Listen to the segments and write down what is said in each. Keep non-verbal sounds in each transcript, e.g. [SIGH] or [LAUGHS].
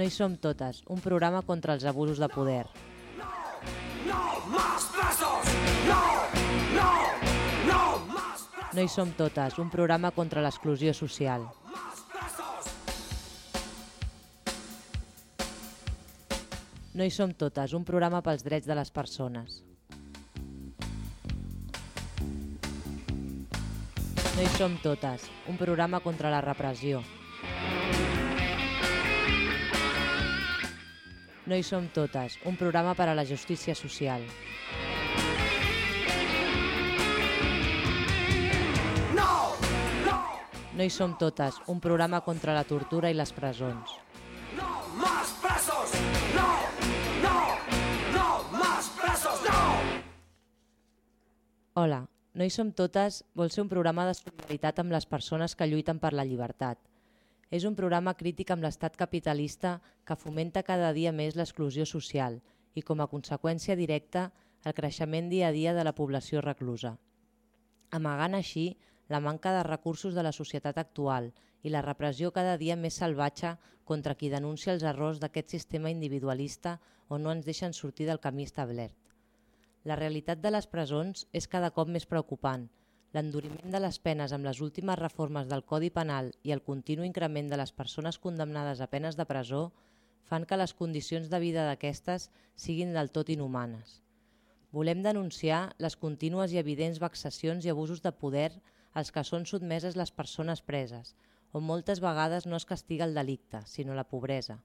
No hi som totes, un programa contra els abusos de poder. No. No, no, no más presos. No hi som totes, un programa contra l'exclusió social. No hi som totes, un programa pels drets de les persones. No hi som totes, un programa contra la repressió. No hi som totes, un programa per a la justícia social. No, no, No hi som totes, un programa contra la tortura i les presons. no más presos. No, no, no más presos. No. Hola, No hi som totes vol ser un programa de solidaritat amb les persones que lluiten per la llibertat. És un programa crític amb l'estat capitalista que fomenta cada dia més l'exclusió social i, com a conseqüència directa, el creixement dia a dia de la població reclusa. Amagant així la manca de recursos de la societat actual i la repressió cada dia més salvatge contra qui denuncia els errors d'aquest sistema individualista on no ens deixen sortir del camí establert. La realitat de les presons és cada cop més preocupant. L'enduriment de les penes amb les últimes reformes del Codi Penal i el continu increment de les persones condemnades a penes de presó fan que les condicions de vida d'aquestes siguin del tot inhumanes. Volem denunciar les contínues i evidents vexacions i abusos de poder als que són sotmeses les persones preses, on moltes vegades no es castiga el delicte, sinó la pobresa.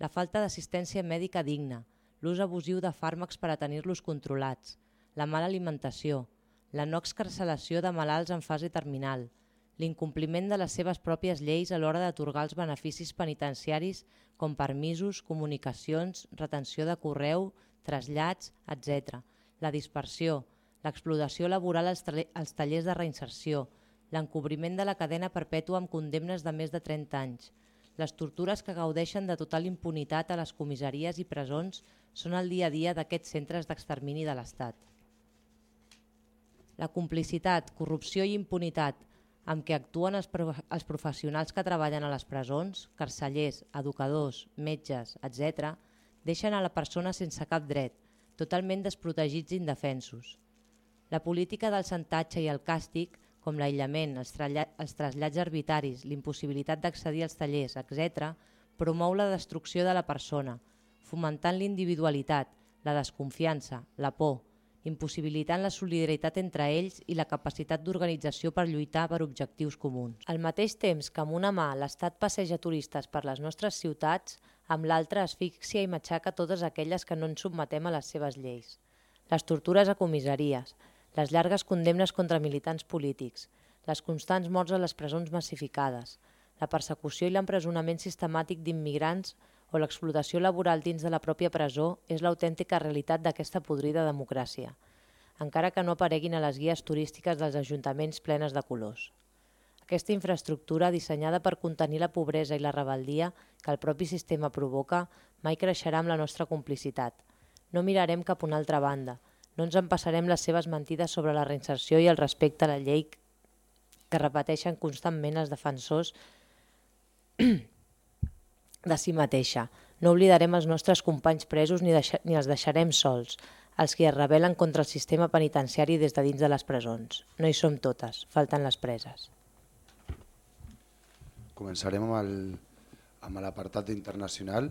La falta d'assistència mèdica digna, l'ús abusiu de fàrmacs per a tenir-los controlats, la mala alimentació, la no excarcelació de malalts en fase terminal, l'incompliment de les seves pròpies lleis a l'hora d'atorgar els beneficis penitenciaris com permisos, comunicacions, retenció de correu, trasllats, etc., la dispersió, l'explotació laboral als, als tallers de reinserció, l'encobriment de la cadena perpètua amb condemnes de més de 30 anys, les tortures que gaudeixen de total impunitat a les comissaries i presons són el dia a dia d'aquests centres d'extermini de l'Estat. La complicitat, corrupció i impunitat amb què actuen els, pro els professionals que treballen a les presons, carcellers, educadors, metges, etc., deixen a la persona sense cap dret, totalment desprotegits i indefensos. La política del santatge i el càstig, com l'aïllament, els, els trasllats arbitraris, l'impossibilitat d'accedir als tallers, etc., promou la destrucció de la persona, fomentant l'individualitat, la desconfiança, la por, impossibilitant la solidaritat entre ells i la capacitat d'organització per lluitar per objectius comuns. Al mateix temps que amb una mà l'Estat passeja turistes per les nostres ciutats, amb l'altra asfíxia i matxaca totes aquelles que no ens submetem a les seves lleis. Les tortures a comissaries, les llargues condemnes contra militants polítics, les constants morts a les presons massificades, la persecució i l'empresonament sistemàtic d'immigrants o l'explotació laboral dins de la pròpia presó és l'autèntica realitat d'aquesta podrida democràcia, encara que no apareguin a les guies turístiques dels ajuntaments plenes de colors. Aquesta infraestructura, dissenyada per contenir la pobresa i la rebeldia que el propi sistema provoca, mai creixerà amb la nostra complicitat. No mirarem cap a una altra banda, no ens empassarem les seves mentides sobre la reinserció i el respecte a la llei que repeteixen constantment els defensors de si mateixa. No oblidarem els nostres companys presos ni, deixa, ni els deixarem sols, els que es rebel·len contra el sistema penitenciari des de dins de les presons. No hi som totes, falten les preses. Començarem amb l'apartat internacional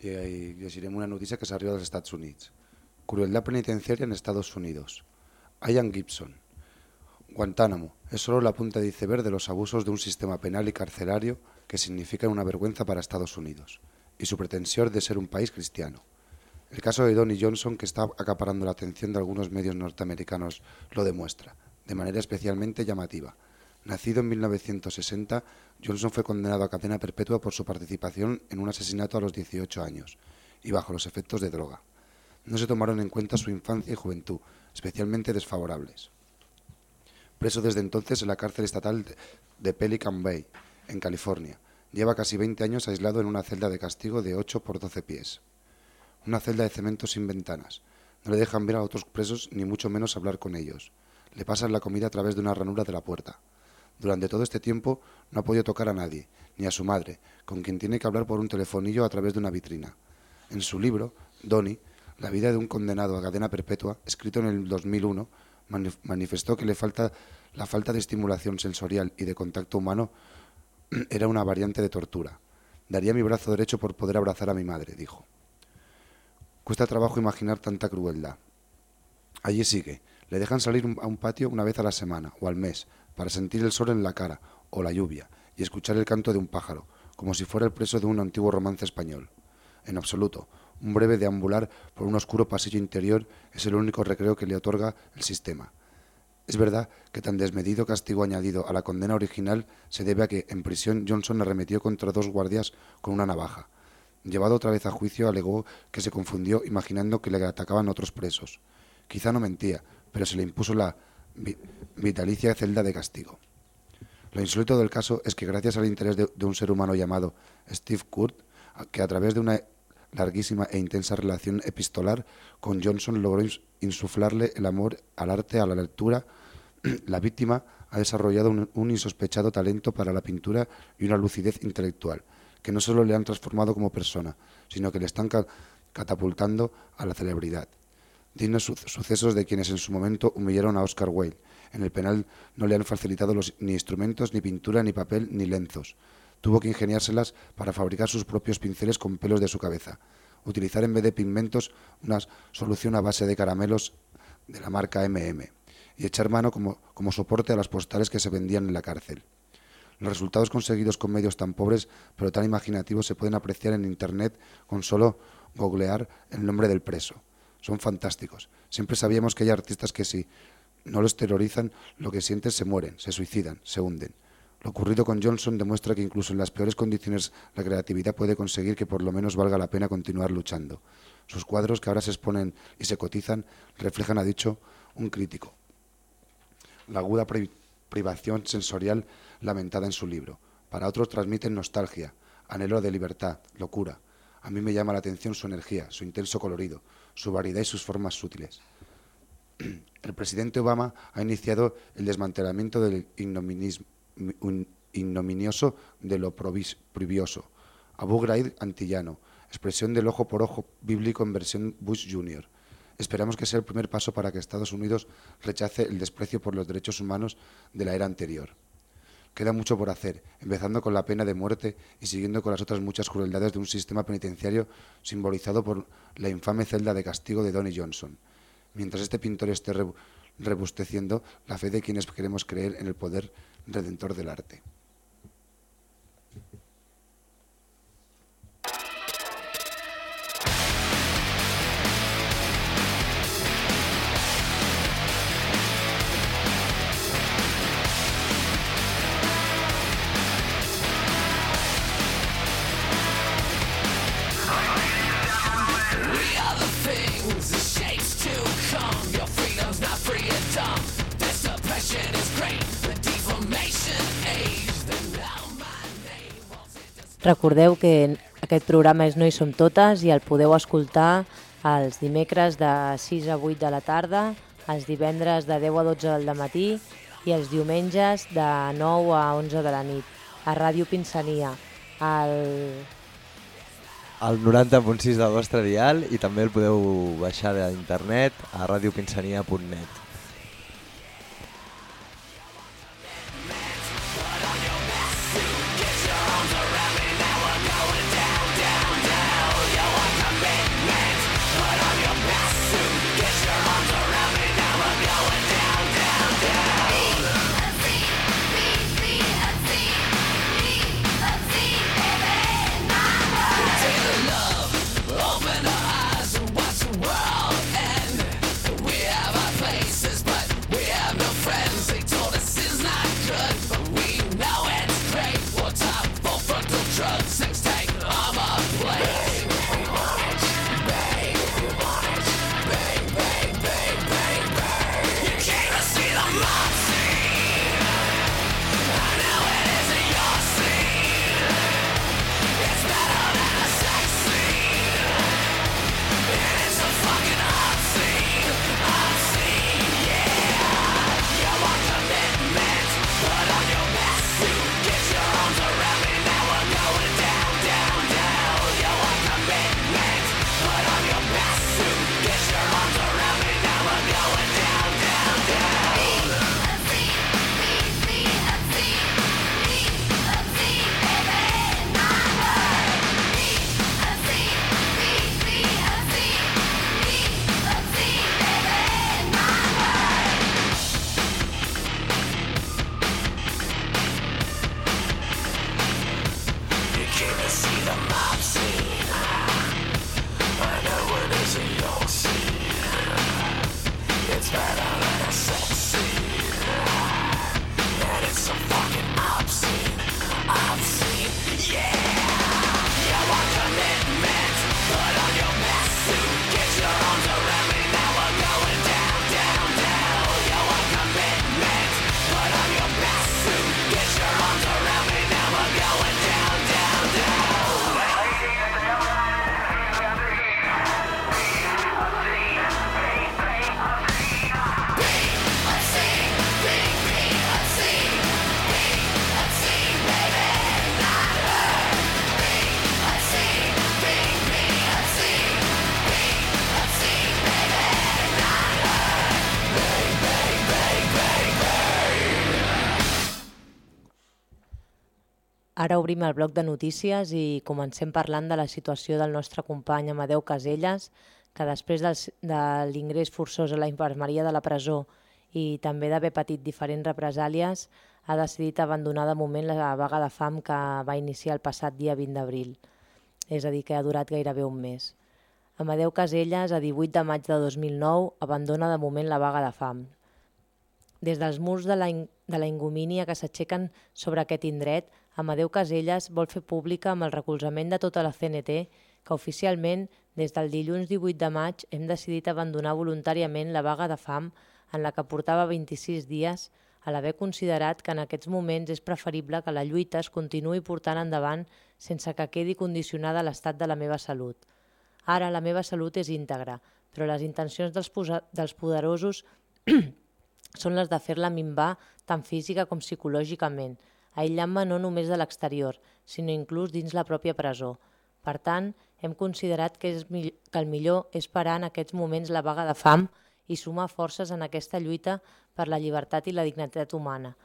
i, i llegirem una notícia que s'arriba dels Estats Units. Crueldad penitenciaria en Estados Unidos. Ian Gibson. Guantánamo es solo la punta de iceberg de los abusos de un sistema penal y carcelario que significa una vergüenza para Estados Unidos y su pretensión de ser un país cristiano. El caso de Donnie Johnson, que está acaparando la atención de algunos medios norteamericanos, lo demuestra, de manera especialmente llamativa. Nacido en 1960, Johnson fue condenado a cadena perpetua por su participación en un asesinato a los 18 años y bajo los efectos de droga. No se tomaron en cuenta su infancia y juventud, especialmente desfavorables. Preso desde entonces en la cárcel estatal de Pelican Bay, en California. Lleva casi 20 años aislado en una celda de castigo de 8 por 12 pies. Una celda de cemento sin ventanas. No le dejan ver a otros presos ni mucho menos hablar con ellos. Le pasan la comida a través de una ranura de la puerta. Durante todo este tiempo no ha podido tocar a nadie, ni a su madre, con quien tiene que hablar por un telefonillo a través de una vitrina. En su libro, Donnie, La vida de un condenado a cadena perpetua, escrito en el 2001, manifestó que le falta, la falta de estimulación sensorial y de contacto humano [CLEARS THROAT] era una variante de tortura. Daría mi brazo derecho por poder abrazar a mi madre, dijo. Cuesta trabajo imaginar tanta crueldad. Allí sigue. Le dejan salir a un patio una vez a la semana o al mes para sentir el sol en la cara o la lluvia y escuchar el canto de un pájaro, como si fuera el preso de un antiguo romance español. En absoluto, un breve deambular por un oscuro pasillo interior es el único recreo que le otorga el sistema. Es verdad que tan desmedido castigo añadido a la condena original se debe a que en prisión Johnson arremetió contra dos guardias con una navaja. Llevado otra vez a juicio, alegó que se confundió imaginando que le atacaban otros presos. Quizá no mentía, pero se le impuso la vitalicia celda de castigo. Lo insólito del caso es que gracias al interés de, un ser humano llamado Steve Kurt, que a través de una larguísima e intensa relación epistolar con Johnson logró insuflarle el amor al arte, a la lectura, [CLEARS THROAT] la víctima ha desarrollado un, insospechado talento para la pintura y una lucidez intelectual, que no solo le han transformado como persona, sino que le están catapultando a la celebridad. Dignos sucesos de quienes en su momento humillaron a Oscar Wilde, en el penal no le han facilitado ni instrumentos, ni pintura, ni papel, ni lenzos. Tuvo que ingeniárselas para fabricar sus propios pinceles con pelos de su cabeza. Utilizar en vez de pigmentos una solución a base de caramelos de la marca MM. Y echar mano como, como soporte a las postales que se vendían en la cárcel. Los resultados conseguidos con medios tan pobres pero tan imaginativos se pueden apreciar en Internet con solo googlear el nombre del preso. Son fantásticos. Siempre sabíamos que hay artistas que sí no los terrorizan, lo que sienten se mueren, se suicidan, se hunden. Lo ocurrido con Johnson demuestra que incluso en las peores condiciones la creatividad puede conseguir que por lo menos valga la pena continuar luchando. Sus cuadros, que ahora se exponen y se cotizan, reflejan, ha dicho, un crítico. La aguda privación sensorial lamentada en su libro. Para otros transmiten nostalgia, anhelo de libertad, locura. A mí me llama la atención su energía, su intenso colorido, su variedad y sus formas sutiles [CLEARS THROAT] el presidente Obama ha iniciado el desmantelamiento del ignominioso de lo privioso. Abu Ghraib antillano, expresión del ojo por ojo bíblico en versión Bush Jr. Esperamos que sea el primer paso para que Estados Unidos rechace el desprecio por los derechos humanos de la era anterior. Queda mucho por hacer, empezando con la pena de muerte y siguiendo con las otras muchas crueldades de un sistema penitenciario simbolizado por la infame celda de castigo de Donnie Johnson mientras este pintor esté rebusteciendo la fe de quienes queremos creer en el poder redentor del arte. Recordeu que aquest programa és No hi som totes i el podeu escoltar els dimecres de 6 a 8 de la tarda, els divendres de 10 a 12 del matí i els diumenges de 9 a 11 de la nit a Ràdio Pinsania, al... al 90.6 del vostre dial i també el podeu baixar d'internet a radiopinsania.net. Came to see the mobs. Ara obrim el bloc de notícies i comencem parlant de la situació del nostre company Amadeu Caselles, que després del, de l'ingrés forçós a la infermeria de la presó i també d'haver patit diferents represàlies, ha decidit abandonar de moment la vaga de fam que va iniciar el passat dia 20 d'abril, és a dir, que ha durat gairebé un mes. Amadeu Caselles, a 18 de maig de 2009, abandona de moment la vaga de fam. Des dels murs de la, de la ingumínia que s'aixequen sobre aquest indret, Amadeu Caselles vol fer pública amb el recolzament de tota la CNT que oficialment, des del dilluns 18 de maig, hem decidit abandonar voluntàriament la vaga de fam en la que portava 26 dies a l'haver considerat que en aquests moments és preferible que la lluita es continuï portant endavant sense que quedi condicionada l'estat de la meva salut. Ara la meva salut és íntegra, però les intencions dels, dels poderosos [CLEARS THROAT] són les de fer-la minvar tant física com psicològicament, aïllant-me no només de l'exterior, sinó inclús dins la pròpia presó. Per tant, hem considerat que, és que el millor és parar en aquests moments la vaga de fam i sumar forces en aquesta lluita per la llibertat i la dignitat humana.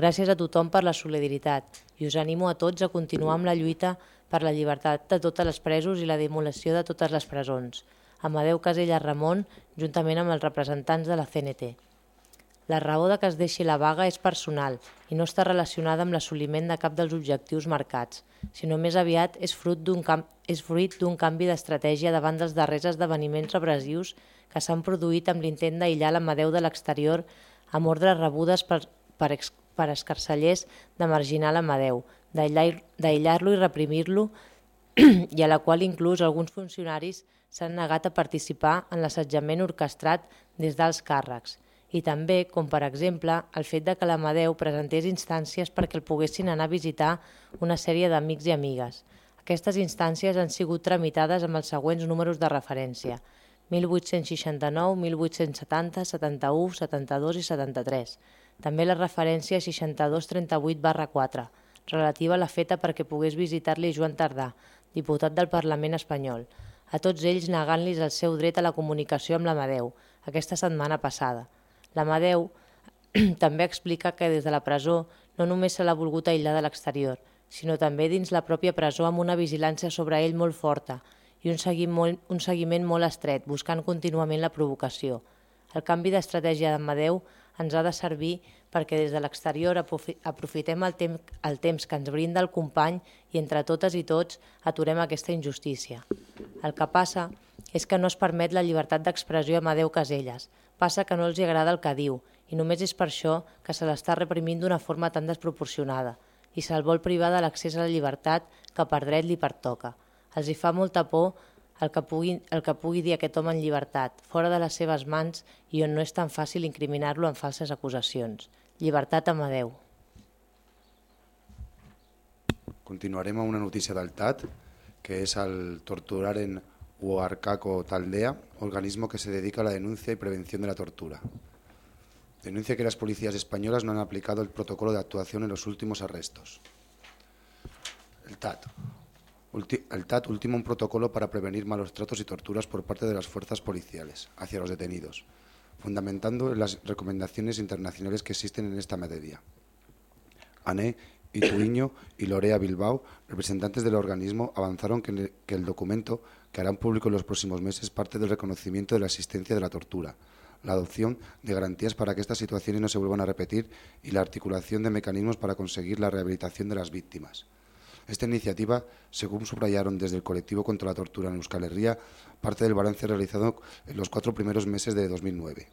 Gràcies a tothom per la solidaritat i us animo a tots a continuar amb la lluita per la llibertat de totes les presos i la demolació de totes les presons. Amadeu Casella Ramon, juntament amb els representants de la CNT. La raó de que es deixi la vaga és personal i no està relacionada amb l'assoliment de cap dels objectius marcats, sinó més aviat és fruit d'un és fruit d'un canvi d'estratègia davant dels darrers esdeveniments repressius que s'han produït amb l'intent d'aïllar l'Amadeu de l'exterior amb ordres rebudes per, per, ex, per escarcellers de marginar l'Amadeu, d'aïllar-lo i reprimir-lo [CLEARS THROAT] i a la qual inclús alguns funcionaris s'han negat a participar en l'assetjament orquestrat des dels càrrecs i també, com per exemple, el fet de que l'Amadeu presentés instàncies perquè el poguessin anar a visitar una sèrie d'amics i amigues. Aquestes instàncies han sigut tramitades amb els següents números de referència 1869, 1870, 71, 72 i 73. També la referència 6238 barra 4, relativa a la feta perquè pogués visitar-li Joan Tardà, diputat del Parlament espanyol, a tots ells negant-los el seu dret a la comunicació amb l'Amadeu, aquesta setmana passada. L'Amadeu [CLEARS THROAT] també explica que des de la presó no només se l'ha volgut aïllar de l'exterior, sinó també dins la pròpia presó amb una vigilància sobre ell molt forta i un, seguiment molt, un seguiment molt estret, buscant contínuament la provocació. El canvi d'estratègia d'Amadeu ens ha de servir perquè des de l'exterior aprofitem el, tem el temps que ens brinda el company i entre totes i tots aturem aquesta injustícia. El que passa és que no es permet la llibertat d'expressió a Amadeu Caselles, Passa que no els agrada el que diu i només és per això que se l'està reprimint d'una forma tan desproporcionada i se'l vol privar de l'accés a la llibertat que per dret li pertoca. Els hi fa molta por el que, pugui, el que pugui dir aquest home en llibertat, fora de les seves mans i on no és tan fàcil incriminar-lo en falses acusacions. Llibertat Amadeu. Continuarem amb una notícia del TAT, que és el torturar en Huarcaco Taldea, organismo que se dedica a la denuncia y prevención de la tortura. Denuncia que las policías españolas no han aplicado el protocolo de actuación en los últimos arrestos. El TAT. el TAT ultima un protocolo para prevenir malos tratos y torturas por parte de las fuerzas policiales hacia los detenidos, fundamentando las recomendaciones internacionales que existen en esta materia. ANE Ituiño y Lorea Bilbao, representantes del organismo, avanzaron que el documento que harán público en los próximos meses parte del reconocimiento de la existencia de la tortura, la adopción de garantías para que estas situaciones no se vuelvan a repetir y la articulación de mecanismos para conseguir la rehabilitación de las víctimas. Esta iniciativa, según subrayaron desde el colectivo contra la tortura en Euskal Herria, parte del balance realizado en los cuatro primeros meses de 2009.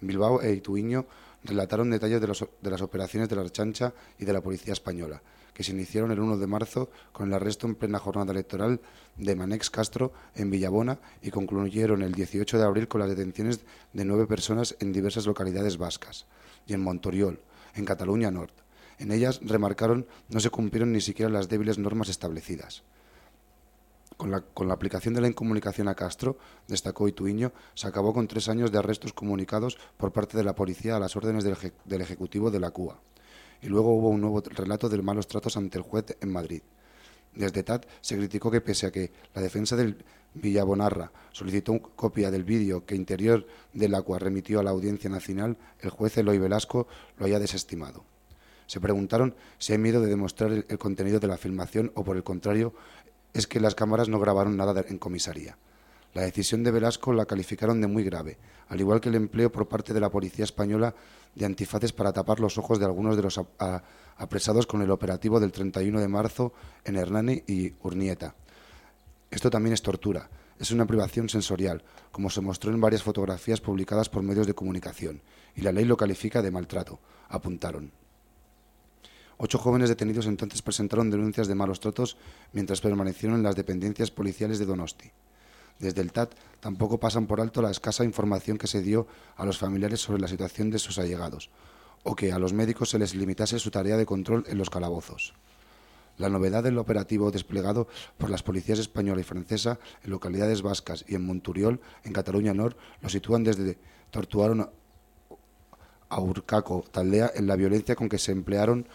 Bilbao e Ituiño relataron detalles de, las operaciones de la Chancha y de la Policía Española, que se iniciaron el 1 de marzo con el arresto en plena jornada electoral de Manex Castro en Villabona y concluyeron el 18 de abril con las detenciones de nueve personas en diversas localidades vascas y en Montoriol, en Cataluña Norte. En ellas, remarcaron, no se cumplieron ni siquiera las débiles normas establecidas. Con la, la, aplicación de la incomunicación a Castro, destacó Ituiño, se acabó con tres años de arrestos comunicados por parte de la policía a las órdenes del, Ejecutivo de la CUA y luego hubo un nuevo relato de malos tratos ante el juez en Madrid. Desde TAT se criticó que pese a que la defensa del Villabonarra solicitó copia del vídeo que Interior del Agua remitió a la Audiencia Nacional, el juez Eloy Velasco lo haya desestimado. Se preguntaron si hay miedo de demostrar el contenido de la filmación o, por el contrario, es que las cámaras no grabaron nada en comisaría. La decisión de Velasco la calificaron de muy grave, al igual que el empleo por parte de la policía española de antifaces para tapar los ojos de algunos de los apresados con el operativo del 31 de marzo en Hernani y Urnieta. Esto también es tortura, es una privación sensorial, como se mostró en varias fotografías publicadas por medios de comunicación, y la ley lo califica de maltrato, apuntaron. Ocho jóvenes detenidos entonces presentaron denuncias de malos tratos mientras permanecieron en las dependencias policiales de Donosti. Desde el TAT tampoco pasan por alto la escasa información que se dio a los familiares sobre la situación de sus allegados, o que a los médicos se les limitase su tarea de control en los calabozos. La novedad del operativo desplegado por las policías española y francesa en localidades vascas y en Monturiol, en Cataluña Nor, lo sitúan desde Tortuaron a Urcaco, Taldea, en la violencia con que se emplearon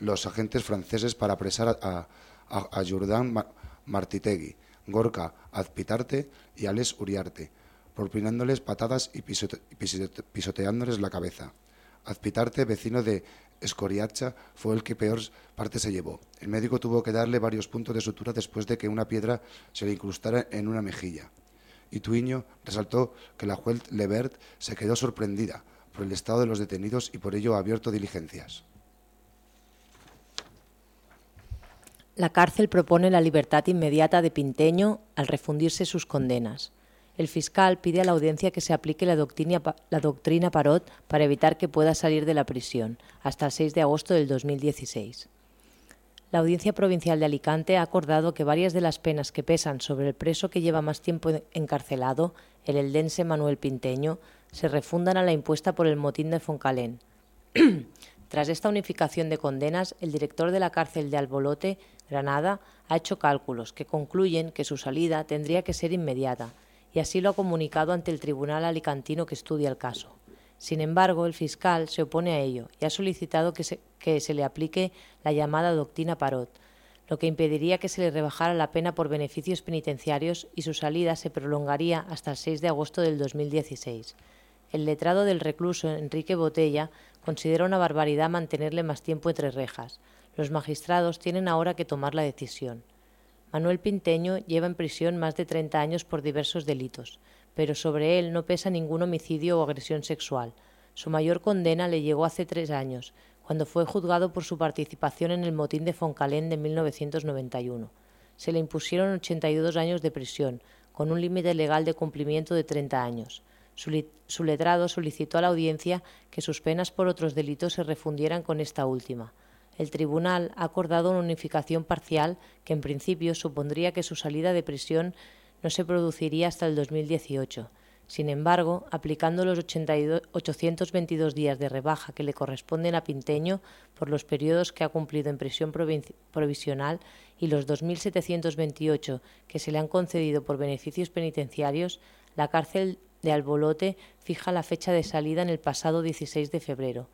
los agentes franceses para apresar a, a, a Martitegui, Gorka Azpitarte y Alex Uriarte, propinándoles patadas y pisoteándoles la cabeza. Azpitarte, vecino de Escoriacha, fue el que peor parte se llevó. El médico tuvo que darle varios puntos de sutura después de que una piedra se le incrustara en una mejilla. Y Tuiño resaltó que la juez Levert se quedó sorprendida por el estado de los detenidos y por ello ha abierto diligencias. La cárcel propone la libertad inmediata de Pinteño al refundirse sus condenas. El fiscal pide a la audiencia que se aplique la doctrina, Parot para evitar que pueda salir de la prisión hasta el 6 de agosto del 2016. La Audiencia Provincial de Alicante ha acordado que varias de las penas que pesan sobre el preso que lleva más tiempo encarcelado, el eldense Manuel Pinteño, se refundan a la impuesta por el motín de Foncalén. [CLEARS THROAT] Tras esta unificación de condenas, el director de la cárcel de Albolote Granada ha hecho cálculos que concluyen que su salida tendría que ser inmediata, y así lo ha comunicado ante el tribunal alicantino que estudia el caso. Sin embargo, el fiscal se opone a ello y ha solicitado que se, le aplique la llamada doctrina Parot, lo que impediría que se le rebajara la pena por beneficios penitenciarios y su salida se prolongaría hasta el 6 de agosto del 2016. El letrado del recluso Enrique Botella considera una barbaridad mantenerle más tiempo entre rejas. Los magistrados tienen ahora que tomar la decisión. Manuel Pinteño lleva en prisión más de 30 años por diversos delitos, pero sobre él no pesa ningún homicidio o agresión sexual. Su mayor condena le llegó hace tres años, cuando fue juzgado por su participación en el motín de Foncalén de 1991. Se le impusieron 82 años de prisión, con un límite legal de cumplimiento de 30 años. Su, su, letrado solicitó a la audiencia que sus penas por otros delitos se refundieran con esta última el tribunal ha acordado una unificación parcial que en principio supondría que su salida de prisión no se produciría hasta el 2018. Sin embargo, aplicando los 82, 822 días de rebaja que le corresponden a Pinteño por los periodos que ha cumplido en prisión provisional y los 2.728 que se le han concedido por beneficios penitenciarios, la cárcel de Albolote fija la fecha de salida en el pasado 16 de febrero.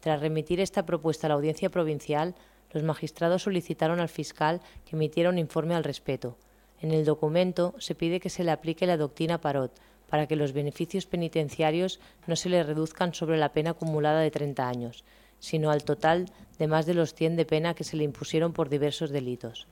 Tras remitir esta propuesta a la Audiencia Provincial, los magistrados solicitaron al fiscal que emitiera un informe al respecto. En el documento se pide que se le aplique la doctrina Parot para que los beneficios penitenciarios no se le reduzcan sobre la pena acumulada de 30 años, sino al total de más de los 100 de pena que se le impusieron por diversos delitos.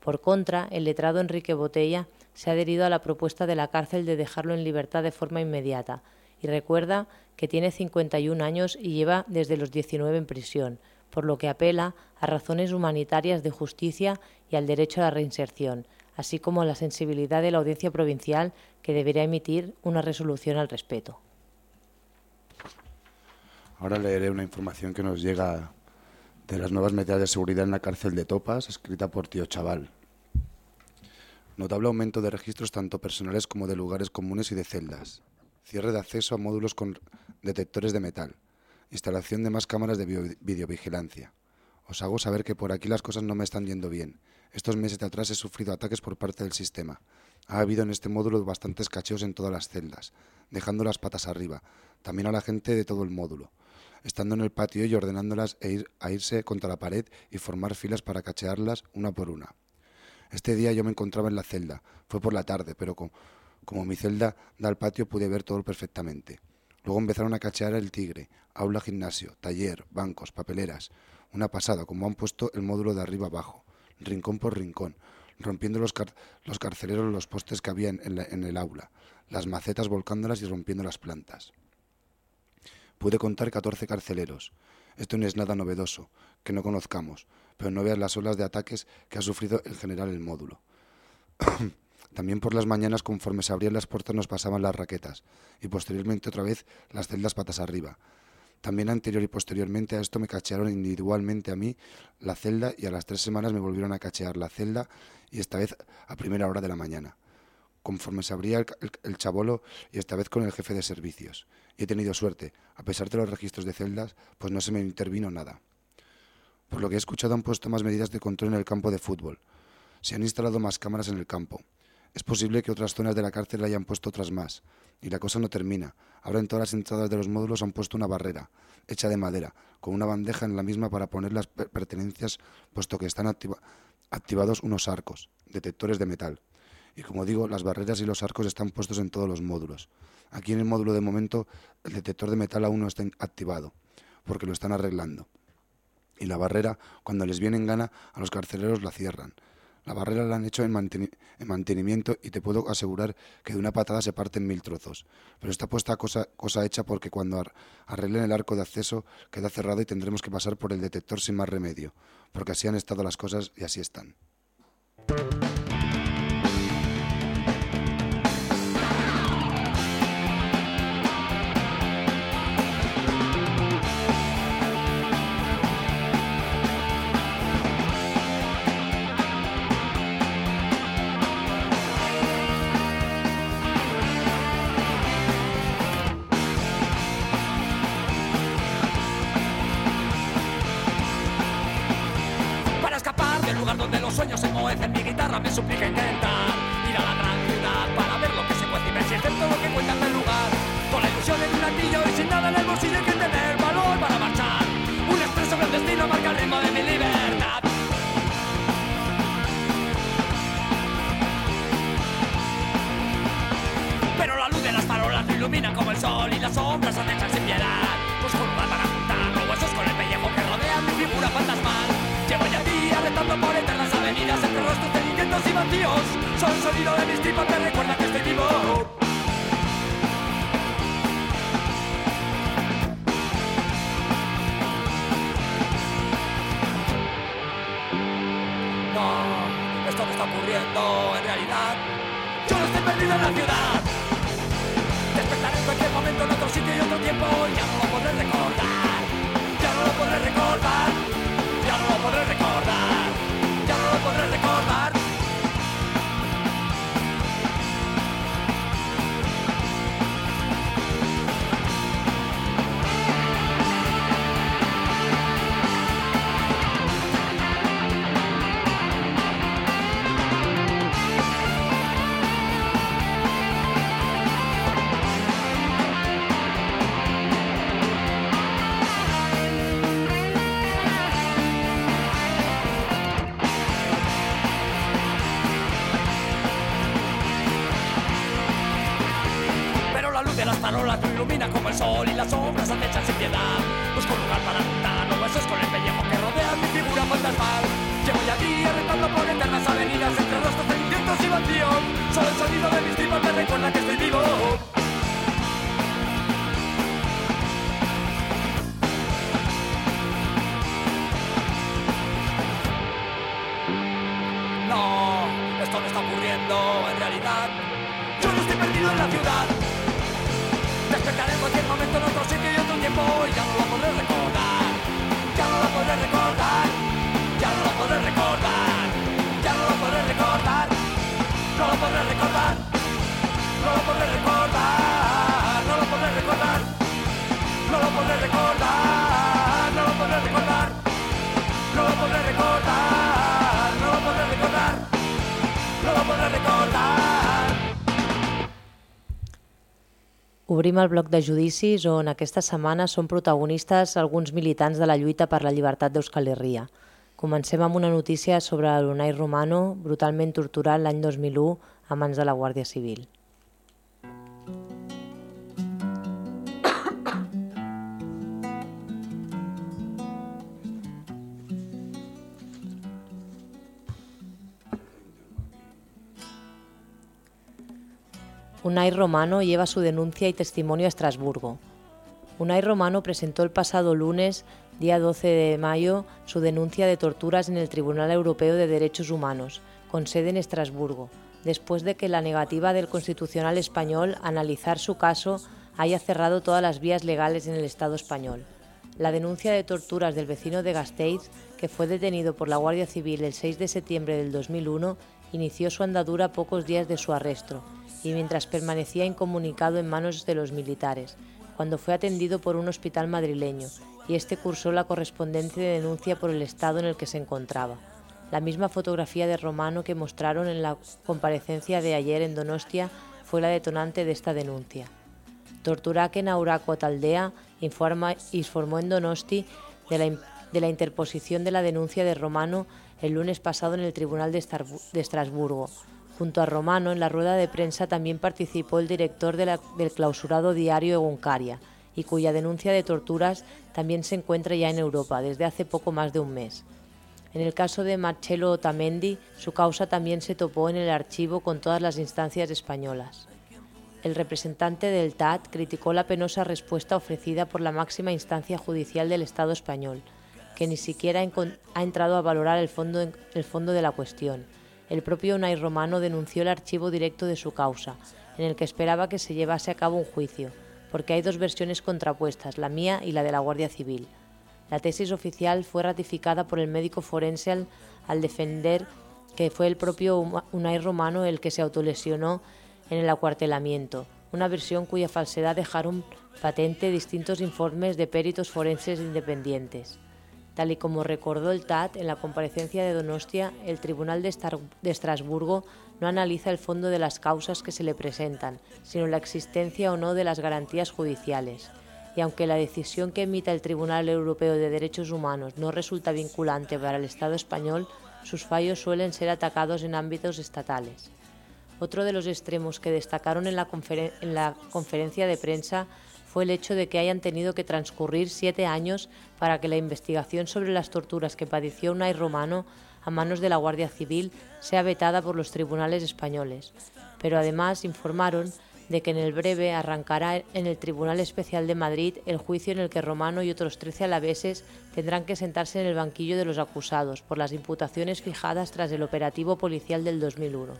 Por contra, el letrado Enrique Botella se ha adherido a la propuesta de la cárcel de dejarlo en libertad de forma inmediata y recuerda que tiene 51 años y lleva desde los 19 en prisión, por lo que apela a razones humanitarias de justicia y al derecho a la reinserción, así como a la sensibilidad de la Audiencia Provincial que deberá emitir una resolución al respecto. Ahora leeré una información que nos llega de las nuevas medidas de seguridad en la cárcel de Topas, escrita por Tío Chaval. Notable aumento de registros tanto personales como de lugares comunes y de celdas. Cierre de acceso a módulos con detectores de metal. Instalación de más cámaras de videovigilancia. Os hago saber que por aquí las cosas no me están yendo bien. Estos meses de atrás he sufrido ataques por parte del sistema. Ha habido en este módulo bastantes cacheos en todas las celdas, dejando las patas arriba, también a la gente de todo el módulo estando en el patio y ordenándolas e ir, a irse contra la pared y formar filas para cachearlas una por una. Este día yo me encontraba en la celda. Fue por la tarde, pero como mi celda da al patio pude ver todo perfectamente. Luego empezaron a cachear el tigre, aula gimnasio, taller, bancos, papeleras. Una pasada, como han puesto el módulo de arriba abajo, rincón por rincón, rompiendo los, los carceleros los postes que había en el aula, las macetas volcándolas y rompiendo las plantas. Pude contar 14 carceleros. Esto no es nada novedoso, que no conozcamos, pero no veas las olas de ataques que ha sufrido en general el módulo. [CLEARS THROAT] También por las mañanas, conforme se abrían las puertas, nos pasaban las raquetas, y posteriormente otra vez las celdas patas arriba. También anterior y posteriormente a esto me cachearon individualmente a mí la celda y a las tres semanas me volvieron a cachear la celda y esta vez a primera hora de la mañana conforme se abría el, chabolo y esta vez con el jefe de servicios. Y he tenido suerte, a pesar de los registros de celdas, pues no se me intervino nada. Por lo que he escuchado han puesto más medidas de control en el campo de fútbol. Se han instalado más cámaras en el campo. Es posible que otras zonas de la cárcel hayan puesto otras más. Y la cosa no termina. Ahora en todas las entradas de los módulos han puesto una barrera, hecha de madera, con una bandeja en la misma para poner las pertenencias, puesto que están activados unos arcos, detectores de metal. Y como digo, las barreras y los arcos están puestos en todos los módulos. Aquí en el módulo de momento el detector de metal aún no está activado, porque lo están arreglando. Y la barrera, cuando les viene en gana, a los carceleros la cierran. La barrera la han hecho en, mantenimiento y te puedo asegurar que de una patada se parten mil trozos. Pero está puesta cosa, cosa hecha porque cuando arreglen el arco de acceso queda cerrado y tendremos que pasar por el detector sin más remedio, porque así han estado las cosas y así están. esto que está ocurriendo en realidad. Yo no estoy perdido en la ciudad. Despertaré en cualquier momento en otro sitio y otro tiempo ya no lo podré recordar. Obrim el bloc de judicis on aquesta setmana són protagonistes alguns militants de la lluita per la llibertat d'Euskal Herria. Comencem amb una notícia sobre l'Unai Romano, brutalment torturat l'any 2001 a mans de la Guàrdia Civil. Unai Romano lleva su denuncia y testimonio a Estrasburgo. Unai Romano presentó el pasado lunes, día 12 de mayo, su denuncia de torturas en el Tribunal Europeo de Derechos Humanos, con sede en Estrasburgo, después de que la negativa del Constitucional español a analizar su caso haya cerrado todas las vías legales en el Estado español. La denuncia de torturas del vecino de Gasteiz, que fue detenido por la Guardia Civil el 6 de septiembre del 2001, inició su andadura pocos días de su arresto y mientras permanecía incomunicado en manos de los militares, cuando fue atendido por un hospital madrileño y este cursó la correspondencia de denuncia por el estado en el que se encontraba. La misma fotografía de Romano que mostraron en la comparecencia de ayer en Donostia fue la detonante de esta denuncia. Torturaken Auraco Taldea informó en Donosti de la, interposición de la denuncia de Romano el lunes pasado en el Tribunal de Estrasburgo, Junto a Romano, en la rueda de prensa también participó el director del clausurado diario Eguncaria, y cuya denuncia de torturas también se encuentra ya en Europa desde hace poco más de un mes. En el caso de Marcelo Otamendi, su causa también se topó en el archivo con todas las instancias españolas. El representante del TAT criticó la penosa respuesta ofrecida por la máxima instancia judicial del Estado español, que ni siquiera ha entrado a valorar el fondo de la cuestión el propio Unai Romano denunció el archivo directo de su causa, en el que esperaba que se llevase a cabo un juicio, porque hay dos versiones contrapuestas, la mía y la de la Guardia Civil. La tesis oficial fue ratificada por el médico forense al, al defender que fue el propio Unai Romano el que se autolesionó en el acuartelamiento, una versión cuya falsedad dejaron patente distintos informes de peritos forenses independientes. Tal y como recordó el TAT en la comparecencia de Donostia, el Tribunal de, de, Estrasburgo no analiza el fondo de las causas que se le presentan, sino la existencia o no de las garantías judiciales. Y aunque la decisión que emita el Tribunal Europeo de Derechos Humanos no resulta vinculante para el Estado español, sus fallos suelen ser atacados en ámbitos estatales. Otro de los extremos que destacaron en la, conferen en la conferencia de prensa fue el hecho de que hayan tenido que transcurrir siete años para que la investigación sobre las torturas que padeció Unai Romano a manos de la Guardia Civil sea vetada por los tribunales españoles. Pero además informaron de que en el breve arrancará en el Tribunal Especial de Madrid el juicio en el que Romano y otros 13 alaveses tendrán que sentarse en el banquillo de los acusados por las imputaciones fijadas tras el operativo policial del 2001.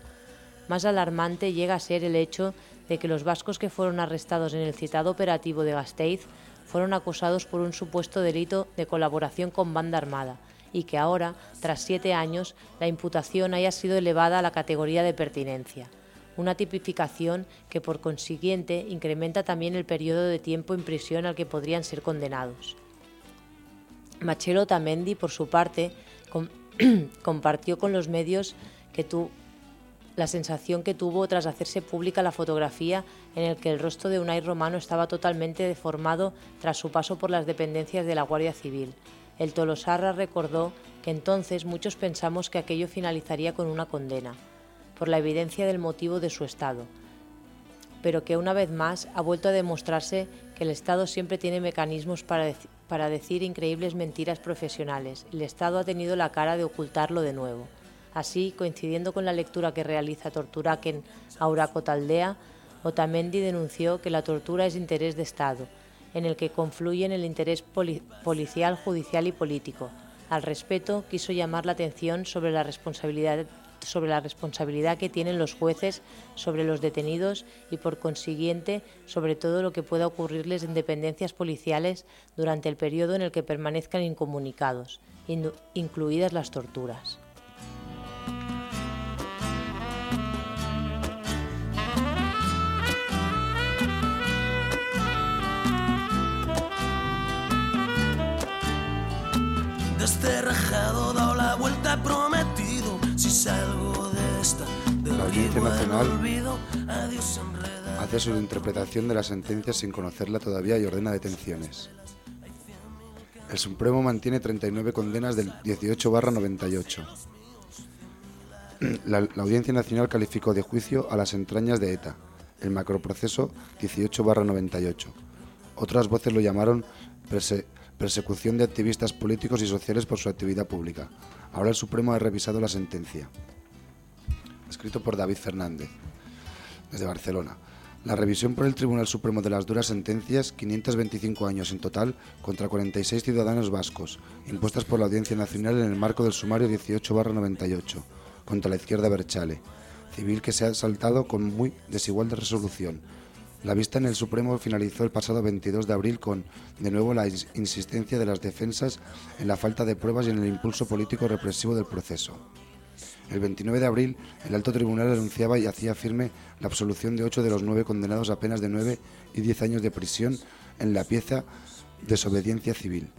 Más alarmante llega a ser el hecho de que los vascos que fueron arrestados en el citado operativo de Gasteiz fueron acusados por un supuesto delito de colaboración con banda armada y que ahora, tras siete años, la imputación haya sido elevada a la categoría de pertinencia, una tipificación que por consiguiente incrementa también el periodo de tiempo en prisión al que podrían ser condenados. Machelo Tamendi, por su parte, com [CLEARS THROAT] compartió con los medios que, tu la sensación que tuvo tras hacerse pública la fotografía en el que el rostro de Unai Romano estaba totalmente deformado tras su paso por las dependencias de la Guardia Civil. El Tolosarra recordó que entonces muchos pensamos que aquello finalizaría con una condena, por la evidencia del motivo de su estado, pero que una vez más ha vuelto a demostrarse que el Estado siempre tiene mecanismos para, para decir increíbles mentiras profesionales. El Estado ha tenido la cara de ocultarlo de nuevo. Así, coincidiendo con la lectura que realiza Torturaken Auraco Taldea, Otamendi denunció que la tortura es interés de Estado, en el que confluyen el interés poli policial, judicial y político. Al respeto, quiso llamar la atención sobre la responsabilidad sobre la responsabilidad que tienen los jueces sobre los detenidos y, por consiguiente, sobre todo lo que pueda ocurrirles en dependencias policiales durante el periodo en el que permanezcan incomunicados, incluidas las torturas. La vuelta prometido. Si salgo de esta, la Audiencia Nacional hace su interpretación de la sentencia sin conocerla todavía y ordena detenciones. El Supremo mantiene 39 condenas del 18 barra 98. La, la, Audiencia Nacional calificó de juicio a las entrañas de ETA, el macroproceso 18 barra 98. Otras voces lo llamaron persecución de activistas políticos y sociales por su actividad pública. Ahora el Supremo ha revisado la sentencia. Escrito por David Fernández, desde Barcelona. La revisión por el Tribunal Supremo de las duras sentencias, 525 años en total, contra 46 ciudadanos vascos, impuestas por la Audiencia Nacional en el marco del sumario 18-98, contra la izquierda Berchale, civil que se ha saltado con muy desigual de resolución, la vista en el Supremo finalizó el pasado 22 de abril con, de nuevo, la insistencia de las defensas en la falta de pruebas y en el impulso político represivo del proceso. El 29 de abril, el alto tribunal anunciaba y hacía firme la absolución de ocho de los nueve condenados a penas de nueve y diez años de prisión en la pieza desobediencia civil.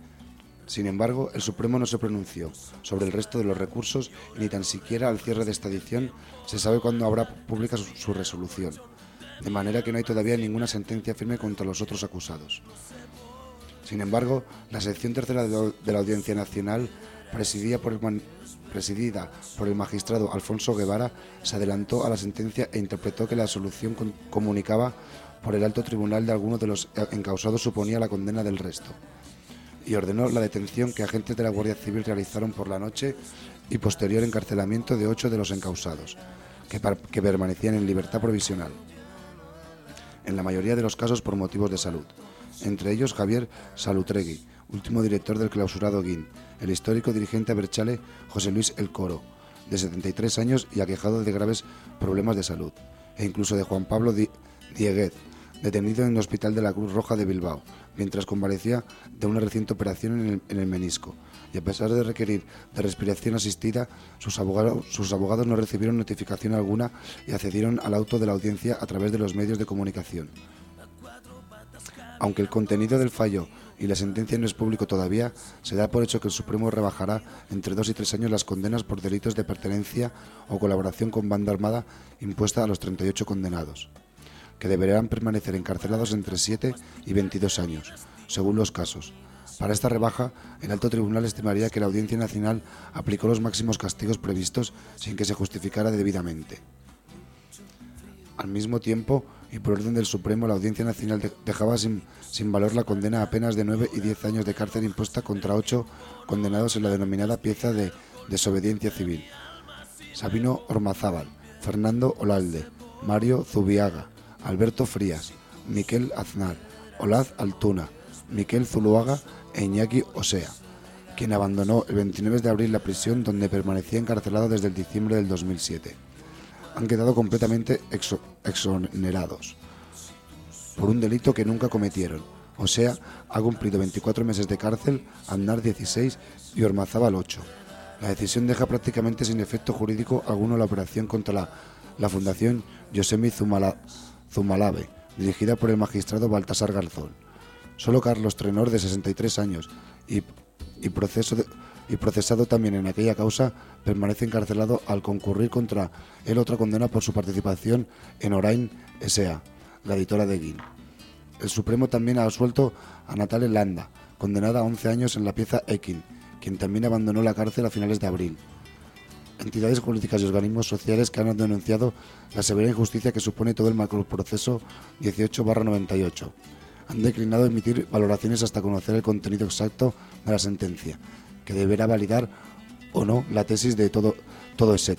Sin embargo, el Supremo no se pronunció sobre el resto de los recursos y ni tan siquiera al cierre de esta edición se sabe cuándo habrá pública su resolución de manera que no hay todavía ninguna sentencia firme contra los otros acusados. Sin embargo, la sección tercera de la Audiencia Nacional, presidida por el, magistrado Alfonso Guevara, se adelantó a la sentencia e interpretó que la solución comunicaba por el alto tribunal de algunos de los encausados suponía la condena del resto y ordenó la detención que agentes de la Guardia Civil realizaron por la noche y posterior encarcelamiento de ocho de los encausados, que permanecían en libertad provisional en la mayoría de los casos por motivos de salud. Entre ellos Javier Salutregui, último director del clausurado Guin, el histórico dirigente Berchale José Luis El Coro, de 73 años y aquejado de graves problemas de salud, e incluso de Juan Pablo Dieguez, detenido en el Hospital de la Cruz Roja de Bilbao, mientras convalecía de una reciente operación en el menisco, y a pesar de requerir de respiración asistida, sus abogados, sus abogados no recibieron notificación alguna y accedieron al auto de la audiencia a través de los medios de comunicación. Aunque el contenido del fallo y la sentencia no es público todavía, se da por hecho que el Supremo rebajará entre dos y tres años las condenas por delitos de pertenencia o colaboración con banda armada impuesta a los 38 condenados, que deberán permanecer encarcelados entre 7 y 22 años, según los casos, para esta rebaja, el alto tribunal estimaría que la Audiencia Nacional aplicó los máximos castigos previstos sin que se justificara debidamente. Al mismo tiempo, y por orden del Supremo, la Audiencia Nacional dejaba sin, valor la condena a penas de 9 y 10 años de cárcel impuesta contra ocho condenados en la denominada pieza de desobediencia civil. Sabino Ormazábal, Fernando Olalde, Mario Zubiaga, Alberto Frías, Miquel Aznar, Olaz Altuna, Miquel Zuluaga e Iñaki Osea, quien abandonó el 29 de abril la prisión donde permanecía encarcelado desde el diciembre del 2007. Han quedado completamente exonerados por un delito que nunca cometieron. Osea ha cumplido 24 meses de cárcel, Andar 16 y Ormazábal 8. La decisión deja prácticamente sin efecto jurídico alguno la operación contra la, la Fundación Yosemi Zumalave, dirigida por el magistrado Baltasar Garzón. Solo Carlos Trenor, de 63 años, y, y procesado también en aquella causa, permanece encarcelado al concurrir contra él otra condena por su participación en Orain S.A., la editora de Guin. El Supremo también ha absuelto a Natalia Landa, condenada a 11 años en la pieza Ekin, quien también abandonó la cárcel a finales de abril. Entidades políticas y organismos sociales que han denunciado la severa injusticia que supone todo el macroproceso 18-98 han declinado emitir valoraciones hasta conocer el contenido exacto de la sentencia, que deberá validar o no la tesis de todo, todo es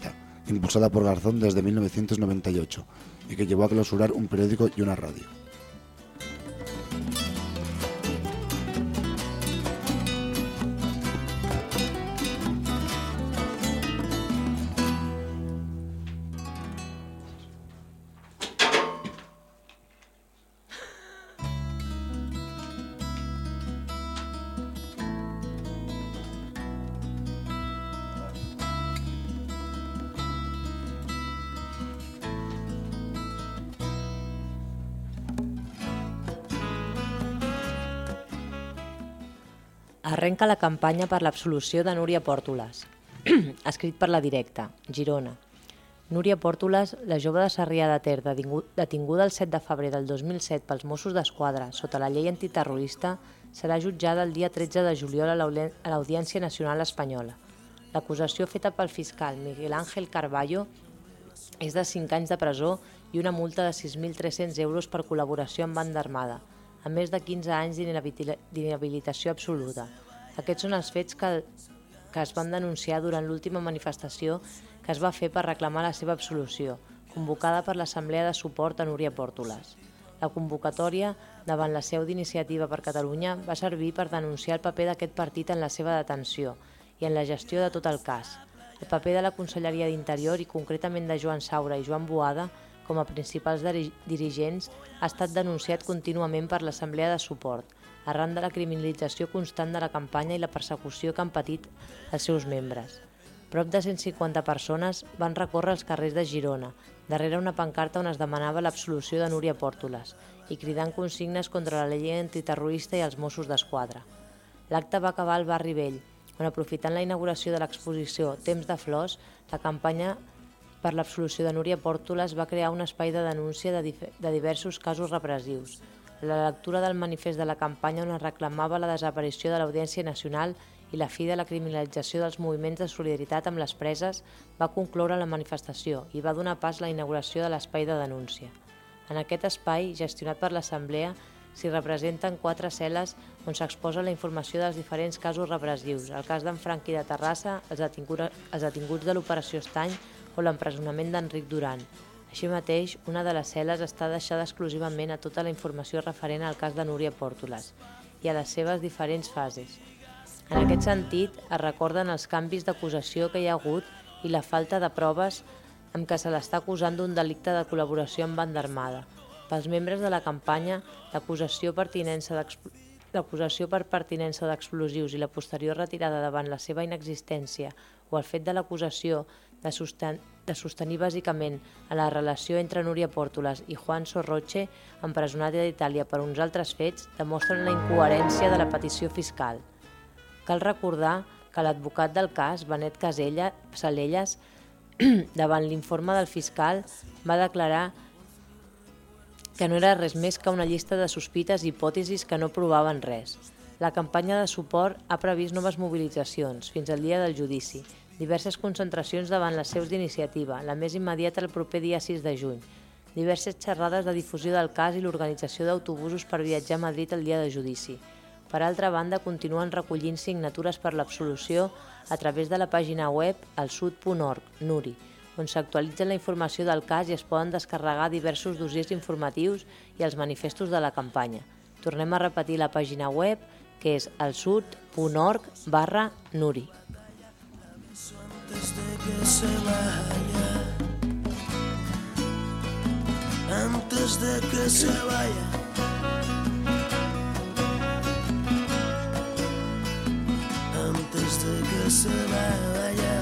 impulsada por Garzón desde 1998 y que llevó a clausurar un periódico y una radio. Arrenca la campanya per l'absolució de Núria Pòrtoles. [CLEARS THROAT] Escrit per la directa, Girona. Núria Pòrtoles, la jove de Sarrià de Ter, detinguda el 7 de febrer del 2007 pels Mossos d'Esquadra sota la llei antiterrorista, serà jutjada el dia 13 de juliol a l'Audiència Nacional Espanyola. L'acusació feta pel fiscal Miguel Ángel Carballo és de 5 anys de presó i una multa de 6.300 euros per col·laboració amb banda armada, a més de 15 anys d'inhabilitació absoluta. Aquests són els fets que, que es van denunciar durant l'última manifestació que es va fer per reclamar la seva absolució, convocada per l'Assemblea de Suport a Núria Pòrtoles. La convocatòria davant la seu d'Iniciativa per Catalunya va servir per denunciar el paper d'aquest partit en la seva detenció i en la gestió de tot el cas. El paper de la Conselleria d'Interior i concretament de Joan Saura i Joan Boada com a principals dirigents ha estat denunciat contínuament per l'Assemblea de Suport, arran de la criminalització constant de la campanya i la persecució que han patit els seus membres. Prop de 150 persones van recórrer els carrers de Girona, darrere una pancarta on es demanava l'absolució de Núria Pòrtoles i cridant consignes contra la llei antiterrorista i els Mossos d'Esquadra. L'acte va acabar al barri vell, on aprofitant la inauguració de l'exposició Temps de Flors, la campanya per l'absolució de Núria Pòrtoles va crear un espai de denúncia de, de diversos casos repressius. La lectura del manifest de la campanya on es reclamava la desaparició de l'Audiència Nacional i la fi de la criminalització dels moviments de solidaritat amb les preses va concloure la manifestació i va donar pas a la inauguració de l'espai de denúncia. En aquest espai, gestionat per l'Assemblea, s'hi representen quatre cel·les on s'exposa la informació dels diferents casos repressius, el cas d'en Franqui de Terrassa, els detinguts, de l'Operació Estany o l'empresonament d'Enric Duran. Així mateix, una de les cel·les està deixada exclusivament a tota la informació referent al cas de Núria Pòrtoles i a les seves diferents fases. En aquest sentit, es recorden els canvis d'acusació que hi ha hagut i la falta de proves amb què se l'està acusant d'un delicte de col·laboració amb banda armada. Pels membres de la campanya, l'acusació l'acusació per pertinença d'explosius i la posterior retirada davant la seva inexistència o el fet de l'acusació de, sosten de sostenir bàsicament a la relació entre Núria Pòrtoles i Juan Sorroche, empresonat d'Itàlia per uns altres fets, demostren la incoherència de la petició fiscal. Cal recordar que l'advocat del cas, Benet Casella, Salelles, [CLEARS THROAT] davant l'informe del fiscal, va declarar que no era res més que una llista de sospites i hipòtesis que no provaven res. La campanya de suport ha previst noves mobilitzacions fins al dia del judici diverses concentracions davant les seus d'iniciativa, la més immediata el proper dia 6 de juny, diverses xerrades de difusió del cas i l'organització d'autobusos per viatjar a Madrid el dia de judici. Per altra banda, continuen recollint signatures per l'absolució a través de la pàgina web alsud.org, Nuri, on s'actualitza la informació del cas i es poden descarregar diversos dossiers informatius i els manifestos de la campanya. Tornem a repetir la pàgina web, que és alsud.org barra Nuri antes de que se vaya, antes de que se vaya. Antes de que se vaya.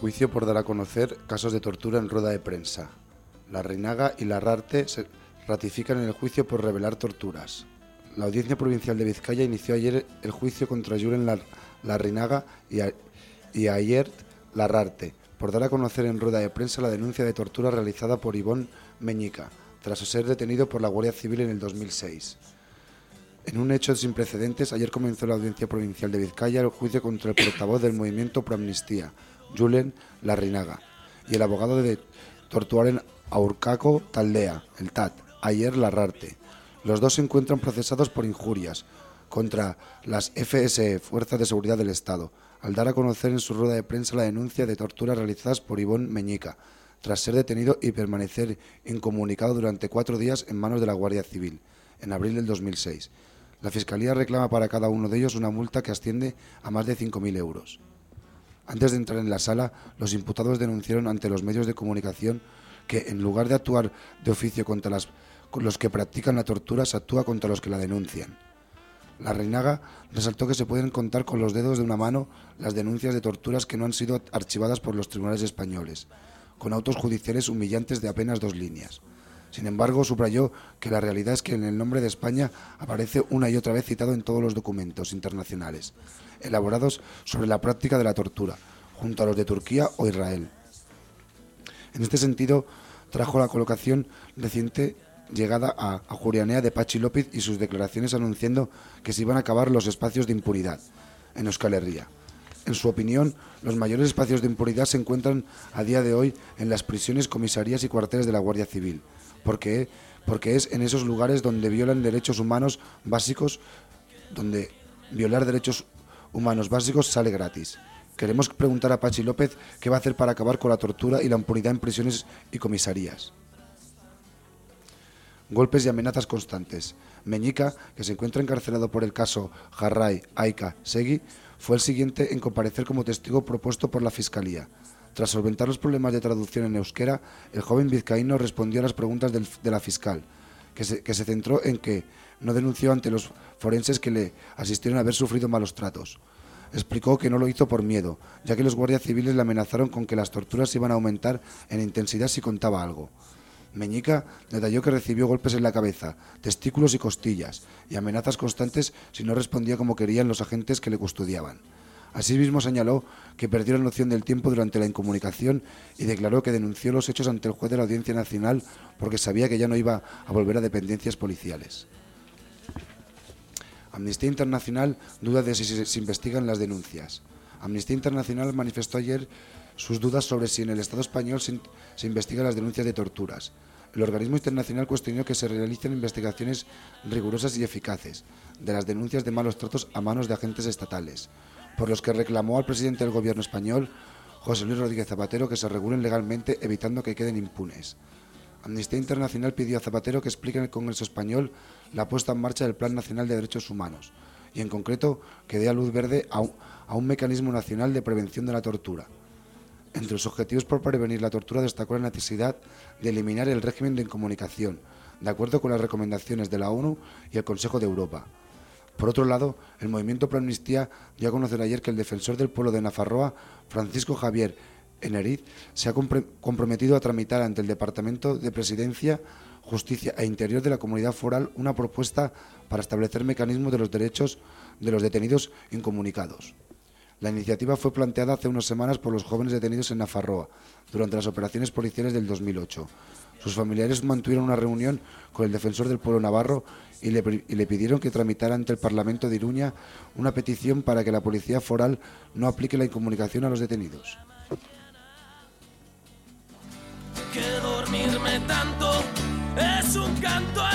Juicio por dar a conocer casos de tortura en rueda de prensa. La Reinaga y la Rarte se ratifican en el juicio por revelar torturas. La Audiencia Provincial de Vizcaya inició ayer el juicio contra Julen Larrinaga y, a, y Larrarte por dar a conocer en rueda de prensa la denuncia de tortura realizada por Ivón Meñica, tras ser detenido por la Guardia Civil en el 2006. En un hecho sin precedentes, ayer comenzó la Audiencia Provincial de Vizcaya el juicio contra el portavoz del movimiento Pro Amnistía, Julen Larrinaga, y el abogado de Tortuaren Aurcaco Taldea, el TAT, Ayer Larrarte, los dos se encuentran procesados por injurias contra las FSE, Fuerzas de Seguridad del Estado, al dar a conocer en su rueda de prensa la denuncia de torturas realizadas por Ivón Meñica, tras ser detenido y permanecer incomunicado durante cuatro días en manos de la Guardia Civil, en abril del 2006. La Fiscalía reclama para cada uno de ellos una multa que asciende a más de 5.000 euros. Antes de entrar en la sala, los imputados denunciaron ante los medios de comunicación que, en lugar de actuar de oficio contra las los que practican la tortura se actúa contra los que la denuncian. La Reinaga resaltó que se pueden contar con los dedos de una mano las denuncias de torturas que no han sido archivadas por los tribunales españoles, con autos judiciales humillantes de apenas dos líneas. Sin embargo, subrayó que la realidad es que en el nombre de España aparece una y otra vez citado en todos los documentos internacionales elaborados sobre la práctica de la tortura, junto a los de Turquía o Israel. En este sentido, trajo la colocación reciente llegada a, a Jurianea de Pachi López y sus declaraciones anunciando que se iban a acabar los espacios de impunidad en Euskal Herria. En su opinión, los mayores espacios de impunidad se encuentran a día de hoy en las prisiones, comisarías y cuarteles de la Guardia Civil, porque, porque es en esos lugares donde violan derechos humanos básicos, donde violar derechos humanos básicos sale gratis. Queremos preguntar a Pachi López qué va a hacer para acabar con la tortura y la impunidad en prisiones y comisarías. Golpes y amenazas constantes. Meñica, que se encuentra encarcelado por el caso Jarray, Aika, Segui, fue el siguiente en comparecer como testigo propuesto por la Fiscalía. Tras solventar los problemas de traducción en euskera, el joven vizcaíno respondió a las preguntas de la fiscal, que se, que se centró en que no denunció ante los forenses que le asistieron a haber sufrido malos tratos. Explicó que no lo hizo por miedo, ya que los guardias civiles le amenazaron con que las torturas iban a aumentar en intensidad si contaba algo. Meñica detalló que recibió golpes en la cabeza, testículos y costillas, y amenazas constantes si no respondía como querían los agentes que le custodiaban. Asimismo señaló que perdió la noción del tiempo durante la incomunicación y declaró que denunció los hechos ante el juez de la Audiencia Nacional porque sabía que ya no iba a volver a dependencias policiales. Amnistía Internacional duda de si se, investigan las denuncias. Amnistía Internacional manifestó ayer sus dudas sobre si en el Estado español se, in- se investigan las denuncias de torturas. El organismo internacional cuestionó que se realicen investigaciones rigurosas y eficaces de las denuncias de malos tratos a manos de agentes estatales, por los que reclamó al presidente del gobierno español, José Luis Rodríguez Zapatero, que se regulen legalmente evitando que queden impunes. Amnistía Internacional pidió a Zapatero que explique en el Congreso español la puesta en marcha del Plan Nacional de Derechos Humanos y, en concreto, que dé a luz verde a un, a un mecanismo nacional de prevención de la tortura. Entre los objetivos por prevenir la tortura destacó la necesidad de eliminar el régimen de incomunicación, de acuerdo con las recomendaciones de la ONU y el Consejo de Europa. Por otro lado, el movimiento Pro Amnistía dio a conocer ayer que el defensor del pueblo de Nafarroa, Francisco Javier Eneriz, se ha comprometido a tramitar ante el Departamento de Presidencia, Justicia e Interior de la Comunidad Foral una propuesta para establecer mecanismos de los derechos de los detenidos incomunicados. La iniciativa fue planteada hace unas semanas por los jóvenes detenidos en Nafarroa durante las operaciones policiales del 2008. Sus familiares mantuvieron una reunión con el defensor del pueblo navarro y le, pidieron que tramitara ante el Parlamento de Iruña una petición para que la policía foral no aplique la incomunicación a los detenidos. dormirme tanto es un canto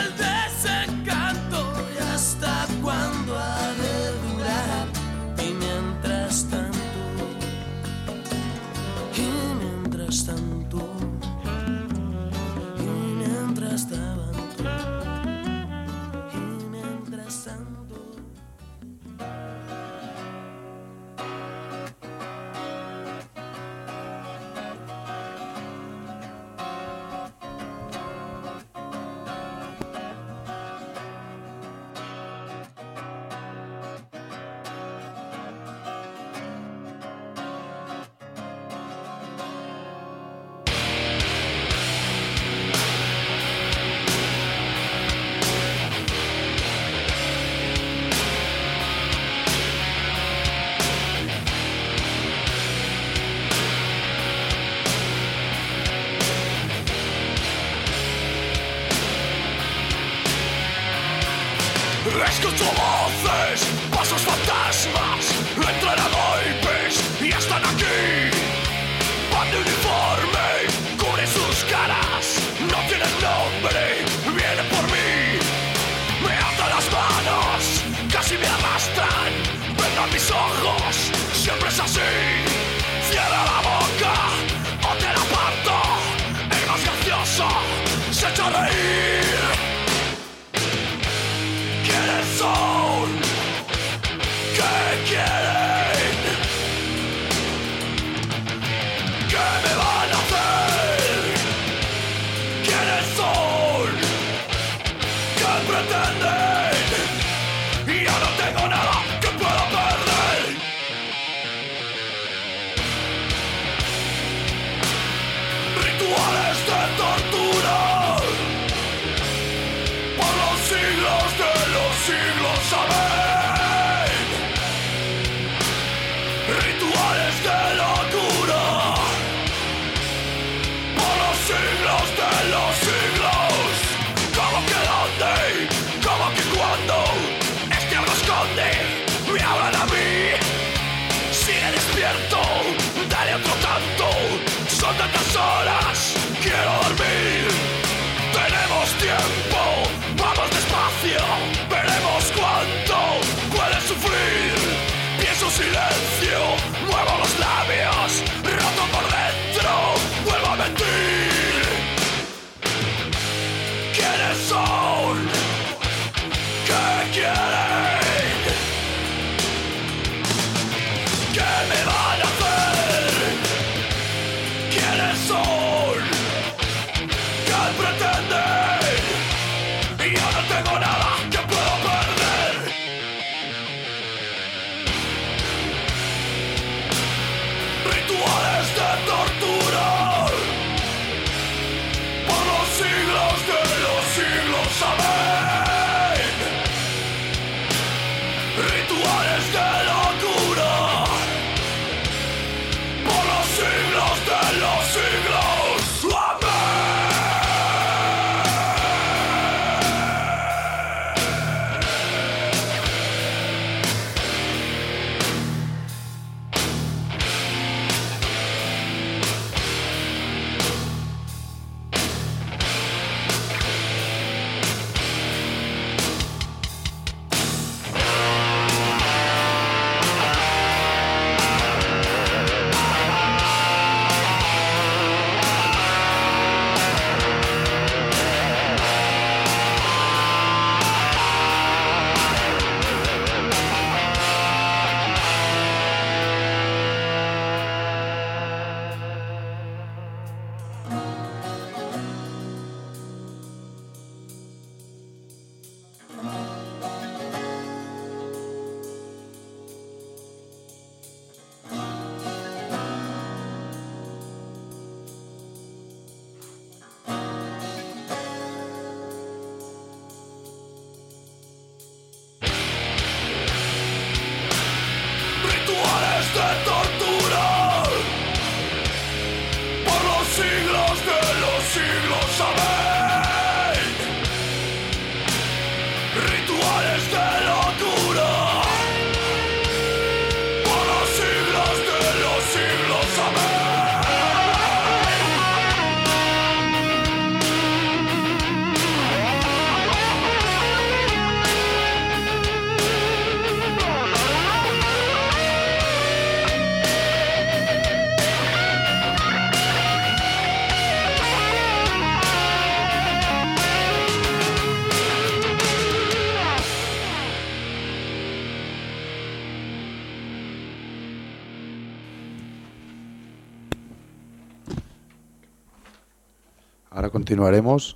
continuaremos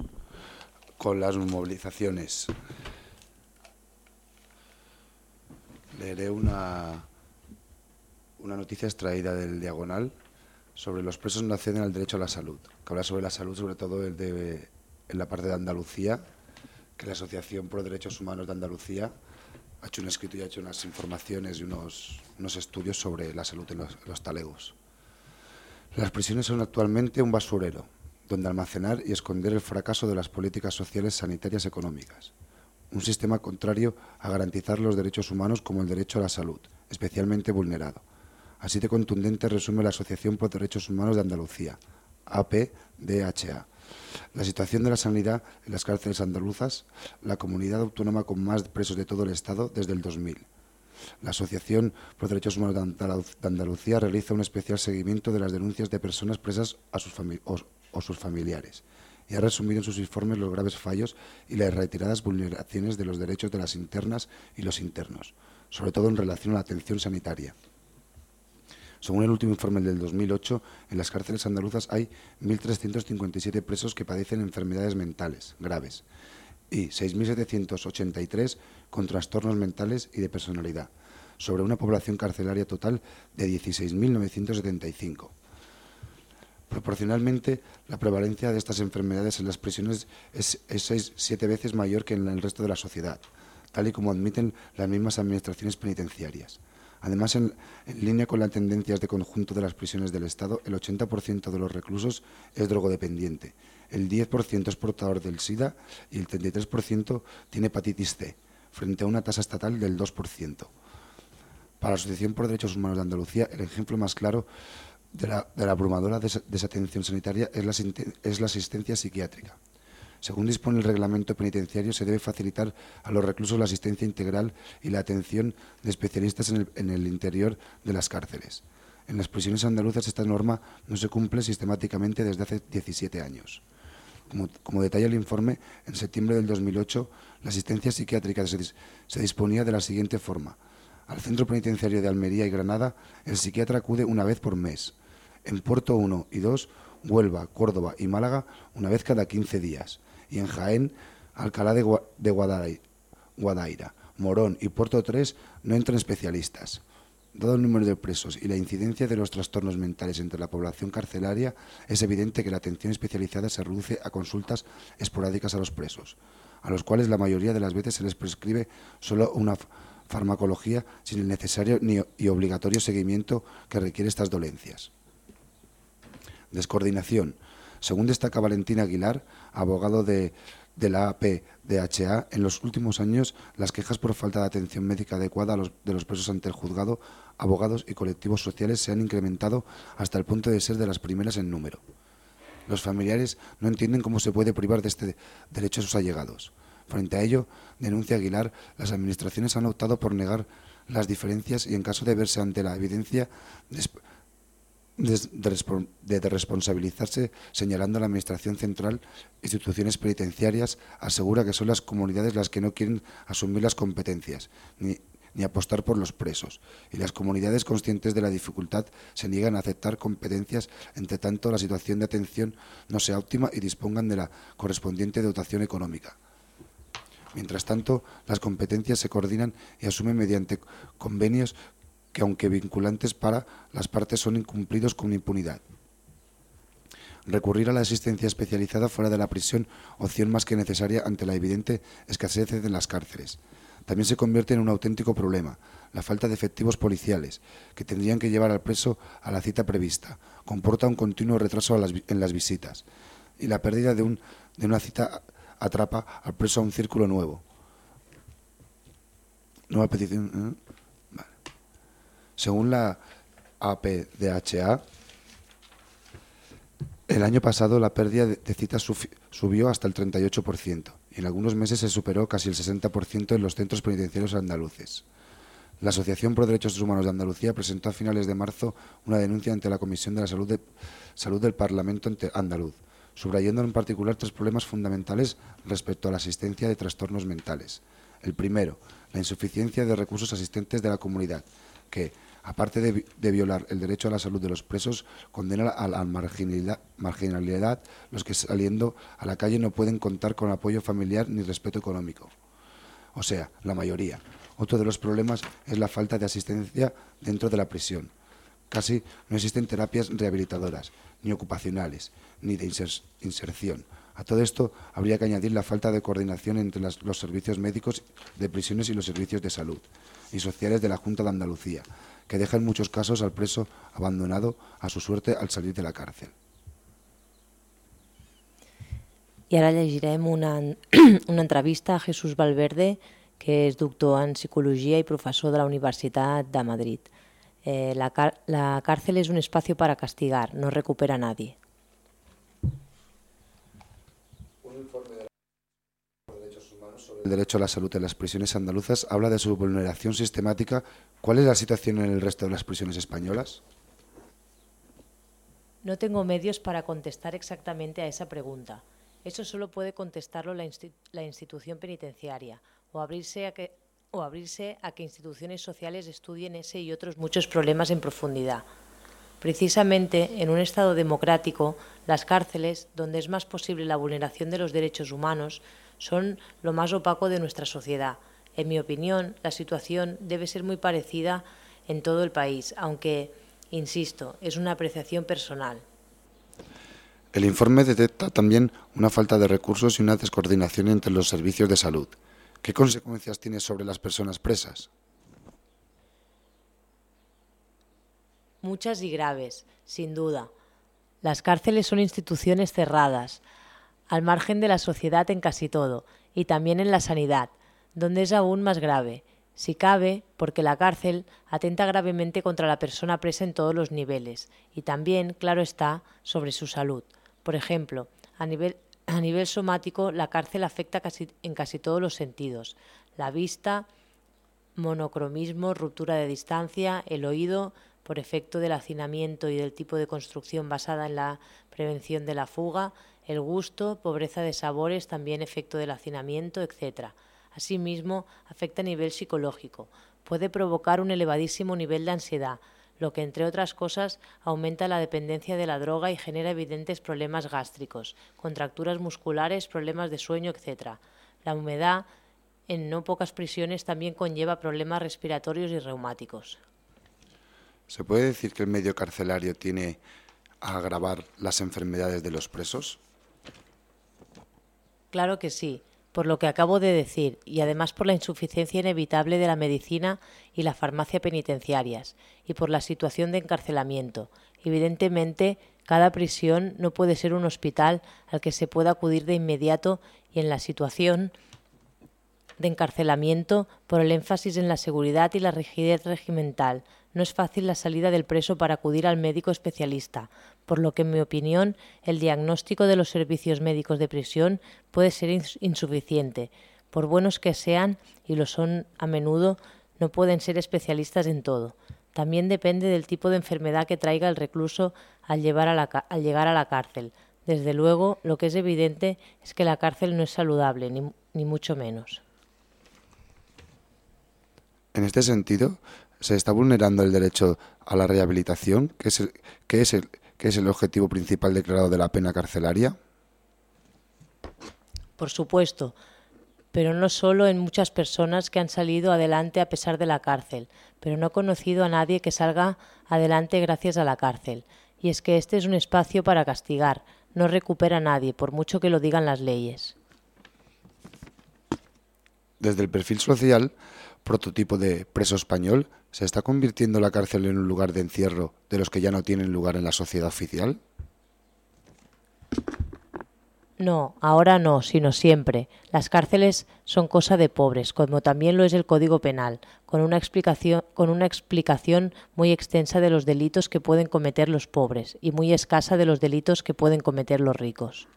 con las movilizaciones. Leeré una, una noticia extraída del Diagonal sobre los presos no acceden al derecho a la salud, que habla sobre la salud, sobre todo el de- en la parte de Andalucía, que la Asociación Pro Derechos Humanos de Andalucía ha hecho un escrito y ha hecho unas informaciones y unos, unos estudios sobre la salud en los, en los talegos. Las prisiones son actualmente un basurero, donde almacenar y esconder el fracaso de las políticas sociales, sanitarias y económicas. Un sistema contrario a garantizar los derechos humanos como el derecho a la salud, especialmente vulnerado. Así de contundente resume la Asociación por Derechos Humanos de Andalucía, APDHA. La situación de la sanidad en las cárceles andaluzas, la comunidad autónoma con más presos de todo el Estado desde el 2000. La Asociación por Derechos Humanos de Andalucía realiza un especial seguimiento de las denuncias de personas presas a sus o, o sus familiares y ha resumido en sus informes los graves fallos y las reiteradas vulneraciones de los derechos de las internas y los internos, sobre todo en relación a la atención sanitaria. Según el último informe del 2008, en las cárceles andaluzas hay 1.357 presos que padecen enfermedades mentales graves y 6.783 con trastornos mentales y de personalidad, sobre una población carcelaria total de 16.975. Proporcionalmente, la prevalencia de estas enfermedades en las prisiones es, es seis, siete veces mayor que en el resto de la sociedad. tal y como admiten las mismas administraciones penitenciarias. Además, en, en, línea con las tendencias de conjunto de las prisiones del Estado, el 80% de los reclusos es drogodependiente, el 10% es portador del SIDA y el 33% tiene hepatitis C, frente a una tasa estatal del 2%. Para la Asociación por Derechos Humanos de Andalucía, el ejemplo más claro de la, de la abrumadora des desatención sanitaria es la, es la asistencia psiquiátrica. Según dispone el reglamento penitenciario, se debe facilitar a los reclusos la asistencia integral y la atención de especialistas en el, en el, interior de las cárceles. En las prisiones andaluzas esta norma no se cumple sistemáticamente desde hace 17 años. Como, como detalla el informe, en septiembre del 2008 la asistencia psiquiátrica se, se disponía de la siguiente forma. Al centro penitenciario de Almería y Granada, el psiquiatra acude una vez por mes. En Puerto 1 y 2, Huelva, Córdoba y Málaga, una vez cada 15 días. Y en Jaén, Alcalá de, Gua de Guadaira, Guadaira, Morón y Puerto 3 no entran especialistas. Dado el número de presos y la incidencia de los trastornos mentales entre la población carcelaria, es evidente que la atención especializada se reduce a consultas esporádicas a los presos, a los cuales la mayoría de las veces se les prescribe solo una farmacología sin el necesario ni, y obligatorio seguimiento que requiere estas dolencias. Descoordinación. Según destaca Valentín Aguilar, abogado de, de la APDHA, en los últimos años las quejas por falta de atención médica adecuada de los presos ante el juzgado, abogados y colectivos sociales se han incrementado hasta el punto de ser de las primeras en número. Los familiares no entienden cómo se puede privar de este derecho a sus allegados. Frente a ello, denuncia Aguilar, las administraciones han optado por negar las diferencias y en caso de verse ante la evidencia de, responsabilizarse señalando a la Administración Central, instituciones penitenciarias, asegura que son las comunidades las que no quieren asumir las competencias, ni, ni apostar por los presos. Y las comunidades conscientes de la dificultad se niegan a aceptar competencias, entre tanto la situación de atención no sea óptima y dispongan de la correspondiente dotación económica. Mientras tanto, las competencias se coordinan y asumen mediante convenios que, aunque vinculantes para las partes, son incumplidos con impunidad. Recurrir a la asistencia especializada fuera de la prisión, opción más que necesaria ante la evidente escasez en las cárceles. También se convierte en un auténtico problema la falta de efectivos policiales, que tendrían que llevar al preso a la cita prevista. Comporta un continuo retraso en las visitas y la pérdida de, un, de una cita atrapa al preso a un círculo nuevo. Nueva petición. ¿eh? Según la APDHA, el año pasado la pérdida de citas subió hasta el 38% y en algunos meses se superó casi el 60% en los centros penitenciarios andaluces. La Asociación por Derechos Humanos de Andalucía presentó a finales de marzo una denuncia ante la Comisión de la Salud, Salud del Parlamento andaluz subrayando en particular tres problemas fundamentales respecto a la asistencia de trastornos mentales. El primero, la insuficiencia de recursos asistentes de la comunidad, que, aparte de, violar el derecho a la salud de los presos, condena a la marginalidad, los que saliendo a la calle no pueden contar con apoyo familiar ni respeto económico. O sea, la mayoría. Otro de los problemas es la falta de asistencia dentro de la prisión. Casi no existen terapias rehabilitadoras, ni ocupacionales, ni de inserción. A todo esto habría que añadir la falta de coordinación entre los servicios médicos de prisiones y los servicios de salud y sociales de la Junta de Andalucía, que deja en muchos casos al preso abandonado a su suerte al salir de la cárcel. I ara llegirem una, [CLEARS THROAT] una entrevista a Jesús Valverde, que és doctor en psicologia i professor de la Universitat de Madrid. Eh, la, la cárcel es un espacio para castigar, no recupera a nadie. El derecho a la salud en las prisiones andaluzas habla de su vulneración sistemática. ¿Cuál es la situación en el resto de las prisiones españolas? No tengo medios para contestar exactamente a esa pregunta. Eso solo puede contestarlo la, insti la institución penitenciaria o abrirse, a que, o abrirse a que instituciones sociales estudien ese y otros muchos problemas en profundidad. Precisamente en un Estado democrático, las cárceles, donde es más posible la vulneración de los derechos humanos, son lo más opaco de nuestra sociedad. En mi opinión, la situación debe ser muy parecida en todo el país, aunque, insisto, es una apreciación personal. El informe detecta también una falta de recursos y una descoordinación entre los servicios de salud. ¿Qué consecuencias tiene sobre las personas presas? Muchas y graves, sin duda. Las cárceles son instituciones cerradas, al margen de la sociedad en casi todo, y también en la sanidad, donde es aún más grave, si cabe, porque la cárcel atenta gravemente contra la persona presa en todos los niveles, y también, claro está, sobre su salud. Por ejemplo, a nivel, a nivel somático, la cárcel afecta casi, en casi todos los sentidos. La vista, monocromismo, ruptura de distancia, el oído, por efecto del hacinamiento y del tipo de construcción basada en la prevención de la fuga, el gusto, pobreza de sabores, también efecto del hacinamiento, etc. Asimismo, afecta a nivel psicológico. Puede provocar un elevadísimo nivel de ansiedad, lo que, entre otras cosas, aumenta la dependencia de la droga y genera evidentes problemas gástricos, contracturas musculares, problemas de sueño, etc. La humedad, en no pocas prisiones, también conlleva problemas respiratorios y reumáticos. ¿Se puede decir que el medio carcelario tiene a agravar las enfermedades de los presos? Claro que sí, por lo que acabo de decir, y además por la insuficiencia inevitable de la medicina y la farmacia penitenciarias, y por la situación de encarcelamiento. Evidentemente, cada prisión no puede ser un hospital al que se pueda acudir de inmediato y en la situación de encarcelamiento por el énfasis en la seguridad y la rigidez regimental, no es fácil la salida del preso para acudir al médico especialista, por lo que, en mi opinión, el diagnóstico de los servicios médicos de prisión puede ser insuficiente. Por buenos que sean, y lo son a menudo, no pueden ser especialistas en todo. También depende del tipo de enfermedad que traiga el recluso al, llevar a la, al llegar a la cárcel. Desde luego, lo que es evidente es que la cárcel no es saludable, ni, ni mucho menos. En este sentido, se está vulnerando el derecho a la rehabilitación, que es el, que es el, que es el objetivo principal declarado de la pena carcelaria? Por supuesto, pero no solo en muchas personas que han salido adelante a pesar de la cárcel, pero no he conocido a nadie que salga adelante gracias a la cárcel. Y es que este es un espacio para castigar, no recupera a nadie, por mucho que lo digan las leyes. Desde el perfil social, prototipo de preso español, ¿se está convirtiendo la cárcel en un lugar de encierro de los que ya no tienen lugar en la sociedad oficial? No, ahora no, sino siempre. Las cárceles son cosa de pobres, como también lo es el Código Penal, con una explicación, con una explicación muy extensa de los delitos que pueden cometer los pobres y muy escasa de los delitos que pueden cometer los ricos.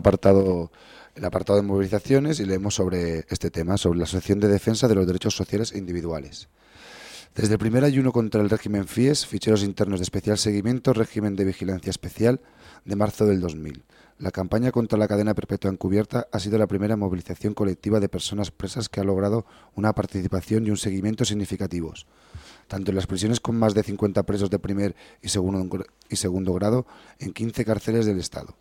Apartado, el apartado de movilizaciones y leemos sobre este tema, sobre la Asociación de Defensa de los Derechos Sociales e Individuales. Desde el primer ayuno contra el régimen FIES, ficheros internos de especial seguimiento, régimen de vigilancia especial, de marzo del 2000. La campaña contra la cadena perpetua encubierta ha sido la primera movilización colectiva de personas presas que ha logrado una participación y un seguimiento significativos, tanto en las prisiones con más de 50 presos de primer y segundo, y segundo grado en 15 cárceles del Estado,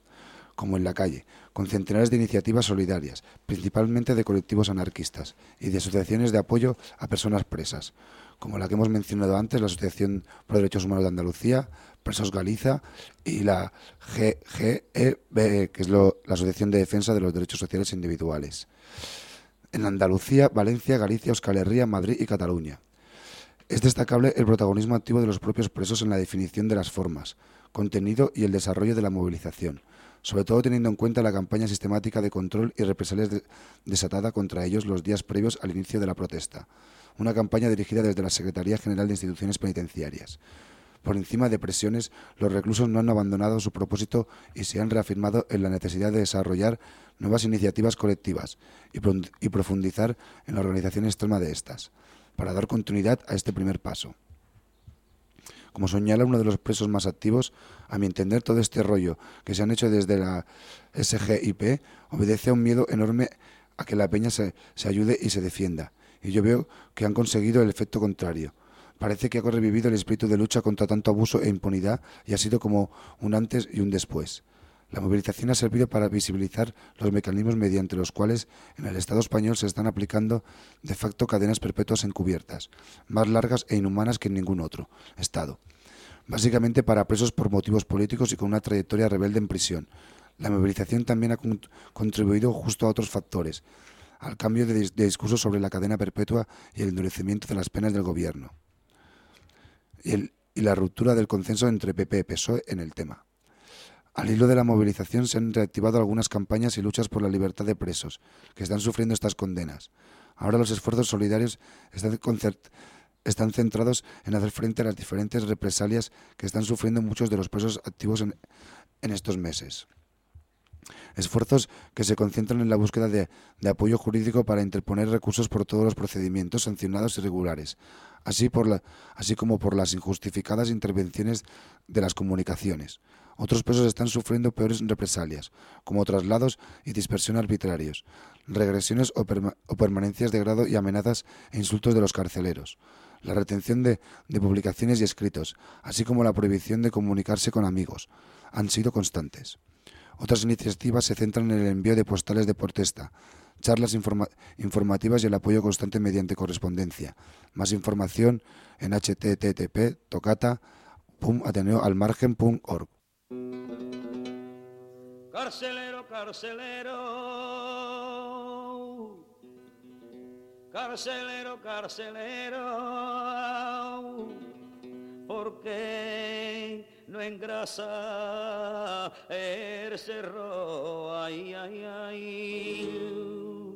como en la calle, con centenares de iniciativas solidarias, principalmente de colectivos anarquistas y de asociaciones de apoyo a personas presas, como la que hemos mencionado antes, la Asociación Pro Derechos Humanos de Andalucía, Presos Galiza y la GGEB, que es la Asociación de Defensa de los Derechos Sociales Individuales. En Andalucía, Valencia, Galicia, Euskal Herria, Madrid y Cataluña. Es destacable el protagonismo activo de los propios presos en la definición de las formas, contenido y el desarrollo de la movilización, sobre todo teniendo en cuenta la campaña sistemática de control y represalias desatada contra ellos los días previos al inicio de la protesta, una campaña dirigida desde la Secretaría General de Instituciones Penitenciarias. Por encima de presiones, los reclusos no han abandonado su propósito y se han reafirmado en la necesidad de desarrollar nuevas iniciativas colectivas y, profundizar en la organización extrema de estas, para dar continuidad a este primer paso. Como señala uno de los presos más activos, a mi entender todo este rollo que se han hecho desde la SGIP obedece a un miedo enorme a que la peña se ayude y se defienda y yo veo que han conseguido el efecto contrario. Parece que ha revivido el espíritu de lucha contra tanto abuso e impunidad y ha sido como un antes y un después. La movilización ha servido para visibilizar los mecanismos mediante los cuales en el Estado español se están aplicando de facto cadenas perpetuas encubiertas, más largas e inhumanas que en ningún otro Estado. Básicamente para presos por motivos políticos y con una trayectoria rebelde en prisión. La movilización también ha contribuido justo a otros factores, al cambio de, discurso sobre la cadena perpetua y el endurecimiento de las penas del gobierno. Y, la ruptura del consenso entre PP y PSOE en el tema. Al hilo de la movilización se han reactivado algunas campañas y luchas por la libertad de presos, que están sufriendo estas condenas. Ahora los esfuerzos solidarios están, están centrados en hacer frente a las diferentes represalias que están sufriendo muchos de los presos activos en estos meses. Esfuerzos que se concentran en la búsqueda de, apoyo jurídico para interponer recursos por todos los procedimientos sancionados y regulares, así, así como por las injustificadas intervenciones de las comunicaciones. Otros presos están sufriendo peores represalias, como traslados y dispersión arbitrarios, regresiones o, permanencias de grado y amenazas e insultos de los carceleros. La retención de publicaciones y escritos, así como la prohibición de comunicarse con amigos, han sido constantes. Otras iniciativas se centran en el envío de postales de protesta, charlas informativas y el apoyo constante mediante correspondencia. Más información en http carcelero. Carcelero, carcelero. Porque no engrasa el cerro, ay, ay, ay.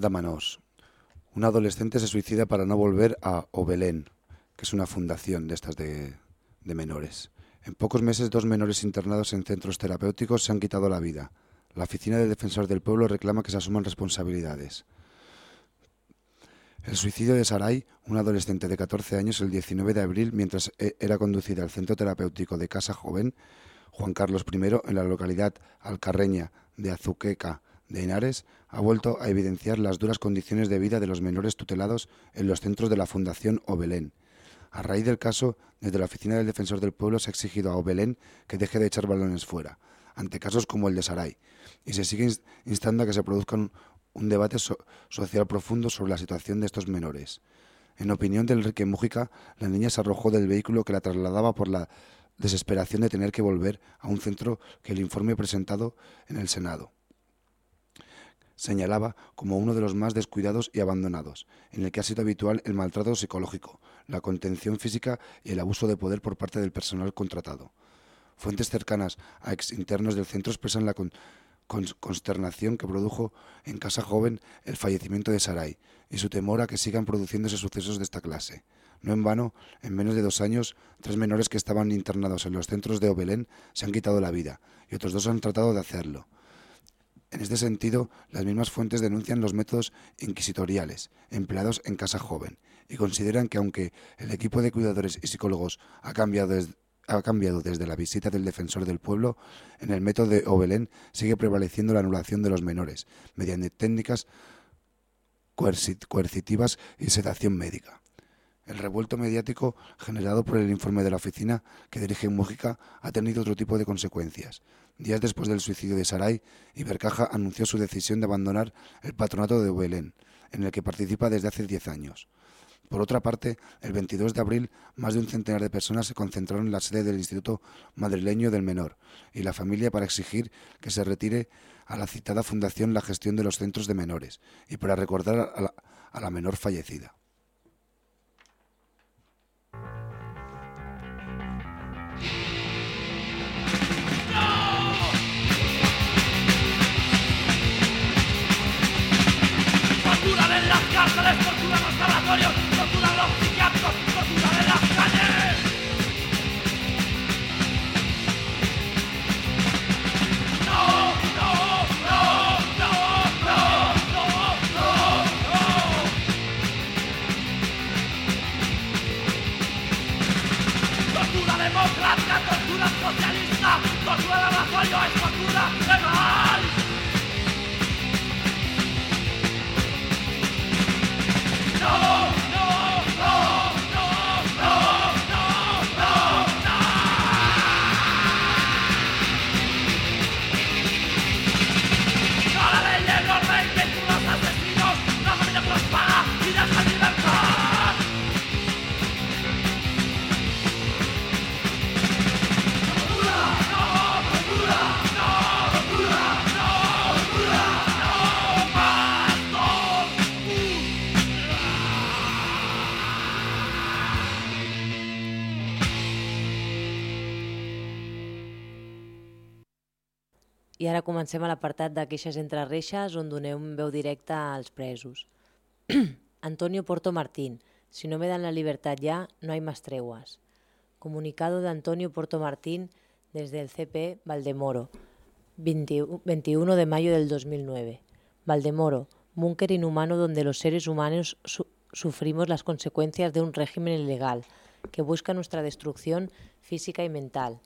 L'apartat de. Un adolescente se suicida para no volver a Obelén, que es una fundación de estas de, menores. En pocos meses, dos menores internados en centros terapéuticos se han quitado la vida. La Oficina del Defensor del Pueblo reclama que se asuman responsabilidades. El suicidio de Saray, una adolescente de 14 años, el 19 de abril, mientras e- era conducida al centro terapéutico de Casa Joven, Juan Carlos I, en la localidad alcarreña de Azuqueca de Henares, ha vuelto a evidenciar las duras condiciones de vida de los menores tutelados en los centros de la Fundación Obelén. A raíz del caso, desde la Oficina del Defensor del Pueblo se ha exigido a Obelén que deje de echar balones fuera, ante casos como el de Saray, y se sigue ins- instando a que se produzca un, debate so- social profundo sobre la situación de estos menores. En opinión de Enrique Mújica, la niña se arrojó del vehículo que la trasladaba por la desesperación de tener que volver a un centro que el informe presentado en el Senado señalaba como uno de los más descuidados y abandonados, en el que ha sido habitual el maltrato psicológico, la contención física y el abuso de poder por parte del personal contratado. Fuentes cercanas a exinternos del centro expresan la con- con- consternación que produjo en Casa Joven el fallecimiento de Saray y su temor a que sigan produciéndose sucesos de esta clase. No en vano, en menos de dos años, tres menores que estaban internados en los centros de Obelén se han quitado la vida y otros dos han tratado de hacerlo. En este sentido, las mismas fuentes denuncian los métodos inquisitoriales empleados en Casa Joven y consideran que aunque el equipo de cuidadores y psicólogos ha cambiado, desde la visita del defensor del pueblo, en el método de Obelén sigue prevaleciendo la anulación de los menores mediante técnicas coerci- coercitivas y sedación médica. El revuelto mediático generado por el informe de la oficina que dirige Mújica ha tenido otro tipo de consecuencias. Días después del suicidio de Saray, Ibercaja anunció su decisión de abandonar el patronato de Belén, en el que participa desde hace 10 años. Por otra parte, el 22 de abril, más de un centenar de personas se concentraron en la sede del Instituto Madrileño del Menor y la familia para exigir que se retire a la citada fundación la gestión de los centros de menores y para recordar a la, a la menor fallecida. En las cárceles, torturan los I ara comencem a l'apartat de queixes entre reixes, on donem veu directa als presos. [CLEARS THROAT] Antonio Porto Martín. Si no me dan la libertad ya, no hay más treguas. Comunicado de Antonio Porto Martín desde el CP Valdemoro, 20 21 de mayo del 2009. Valdemoro, búnker inhumano donde los seres humanos su- sufrimos las consecuencias de un régimen ilegal que busca nuestra destrucción física y mental,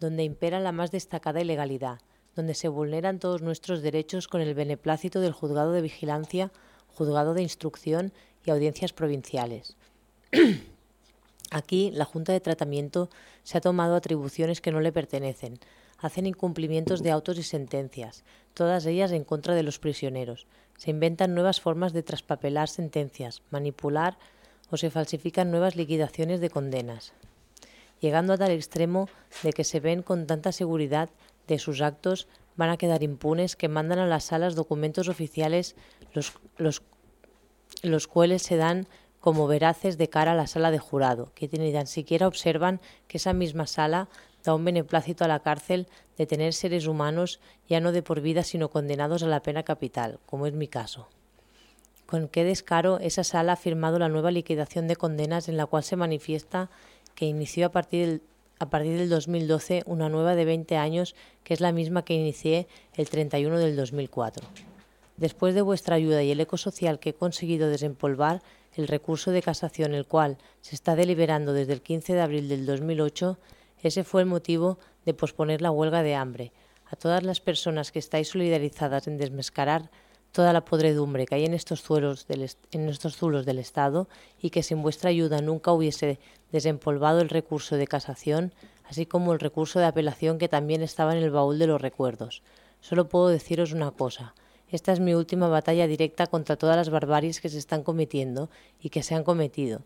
donde impera la más destacada ilegalidad, donde se vulneran todos nuestros derechos con el beneplácito del juzgado de vigilancia, juzgado de instrucción y audiencias provinciales. [CLEARS THROAT] Aquí, la Junta de Tratamiento se ha tomado atribuciones que no le pertenecen. Hacen incumplimientos de autos y sentencias, todas ellas en contra de los prisioneros. Se inventan nuevas formas de traspapelar sentencias, manipular o se falsifican nuevas liquidaciones de condenas, llegando a tal extremo de que se ven con tanta seguridad de sus actos van a quedar impunes que mandan a las salas documentos oficiales los, los los cuales se dan como veraces de cara a la sala de jurado, que ni tan siquiera observan que esa misma sala da un beneplácito a la cárcel de tener seres humanos ya no de por vida sino condenados a la pena capital, como es mi caso. Con qué descaro esa sala ha firmado la nueva liquidación de condenas en la cual se manifiesta que inició a partir del, a partir del 2012 una nueva de 20 años que es la misma que inicié el 31 del 2004. Después de vuestra ayuda y el eco social que he conseguido desempolvar, el recurso de casación, el cual se está deliberando desde el 15 de abril del 2008, ese fue el motivo de posponer la huelga de hambre. A todas las personas que estáis solidarizadas en desmascarar toda la podredumbre que hay en estos, zuelos del en estos zulos del Estado y que sin vuestra ayuda nunca hubiese desempolvado el recurso de casación, así como el recurso de apelación que también estaba en el baúl de los recuerdos. Solo puedo deciros una cosa. Esta es mi última batalla directa contra todas las barbaries que se están cometiendo y que se han cometido.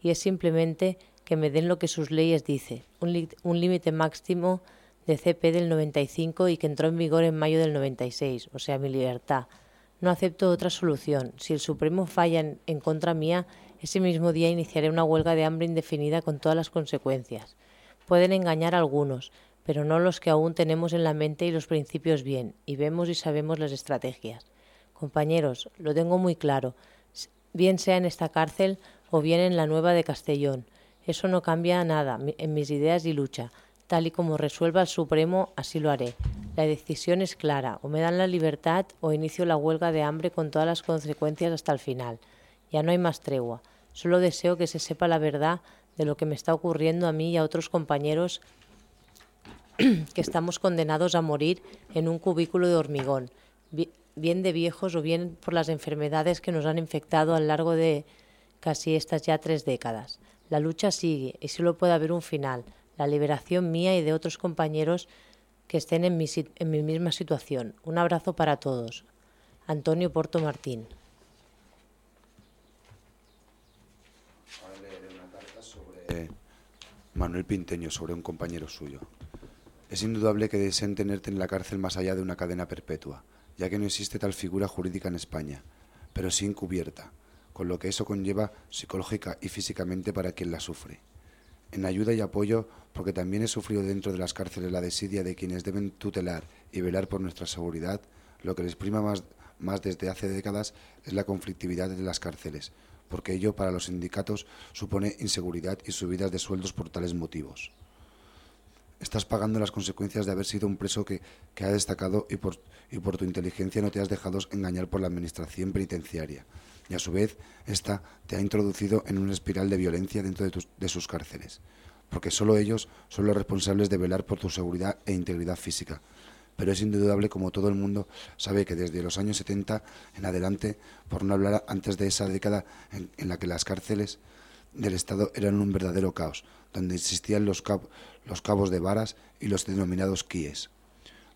Y es simplemente que me den lo que sus leyes dice, un límite máximo de CP del 95 y que entró en vigor en mayo del 96, o sea, mi libertad. No acepto otra solución. Si el Supremo falla en, contra mía, ese mismo día iniciaré una huelga de hambre indefinida con todas las consecuencias. Pueden engañar a algunos, pero no los que aún tenemos en la mente y los principios bien, y vemos y sabemos las estrategias. Compañeros, lo tengo muy claro, bien sea en esta cárcel o bien en la nueva de Castellón. Eso no cambia nada en mis ideas y lucha. Tal y como resuelva el Supremo, así lo haré. La decisión es clara, o me dan la libertad o inicio la huelga de hambre con todas las consecuencias hasta el final. Ya no hay más tregua. Solo deseo que se sepa la verdad de lo que me está ocurriendo a mí y a otros compañeros [CLEARS THROAT] que estamos condenados a morir en un cubículo de hormigón, bi- bien de viejos o bien por las enfermedades que nos han infectado a lo largo de casi estas ya tres décadas. La lucha sigue y solo puede haber un final, la liberación mía y de otros compañeros que estén en mi, en mi misma situación. Un abrazo para todos. Antonio Porto Martín. Eh, Manuel Pinteño sobre un compañero suyo. Es indudable que deseen tenerte en la cárcel más allá de una cadena perpetua, ya que no existe tal figura jurídica en España, pero sí encubierta, con lo que eso conlleva psicológica y físicamente para quien la sufre. En ayuda y apoyo, porque también he sufrido dentro de las cárceles la desidia de quienes deben tutelar y velar por nuestra seguridad, lo que les prima más, desde hace décadas es la conflictividad de las cárceles, porque ello para los sindicatos supone inseguridad y subidas de sueldos por tales motivos. Estás pagando las consecuencias de haber sido un preso que, que ha destacado y por, y por tu inteligencia no te has dejado engañar por la administración penitenciaria. Y a su vez, esta te ha introducido en una espiral de violencia dentro de, sus cárceles. Porque solo ellos son los responsables de velar por tu seguridad e integridad física. Pero es indudable, como todo el mundo sabe, que desde los años 70 en adelante, por no hablar antes de esa década en, la que las cárceles del Estado eran un verdadero caos, donde existían los, cab- los cabos de varas y los denominados quíes.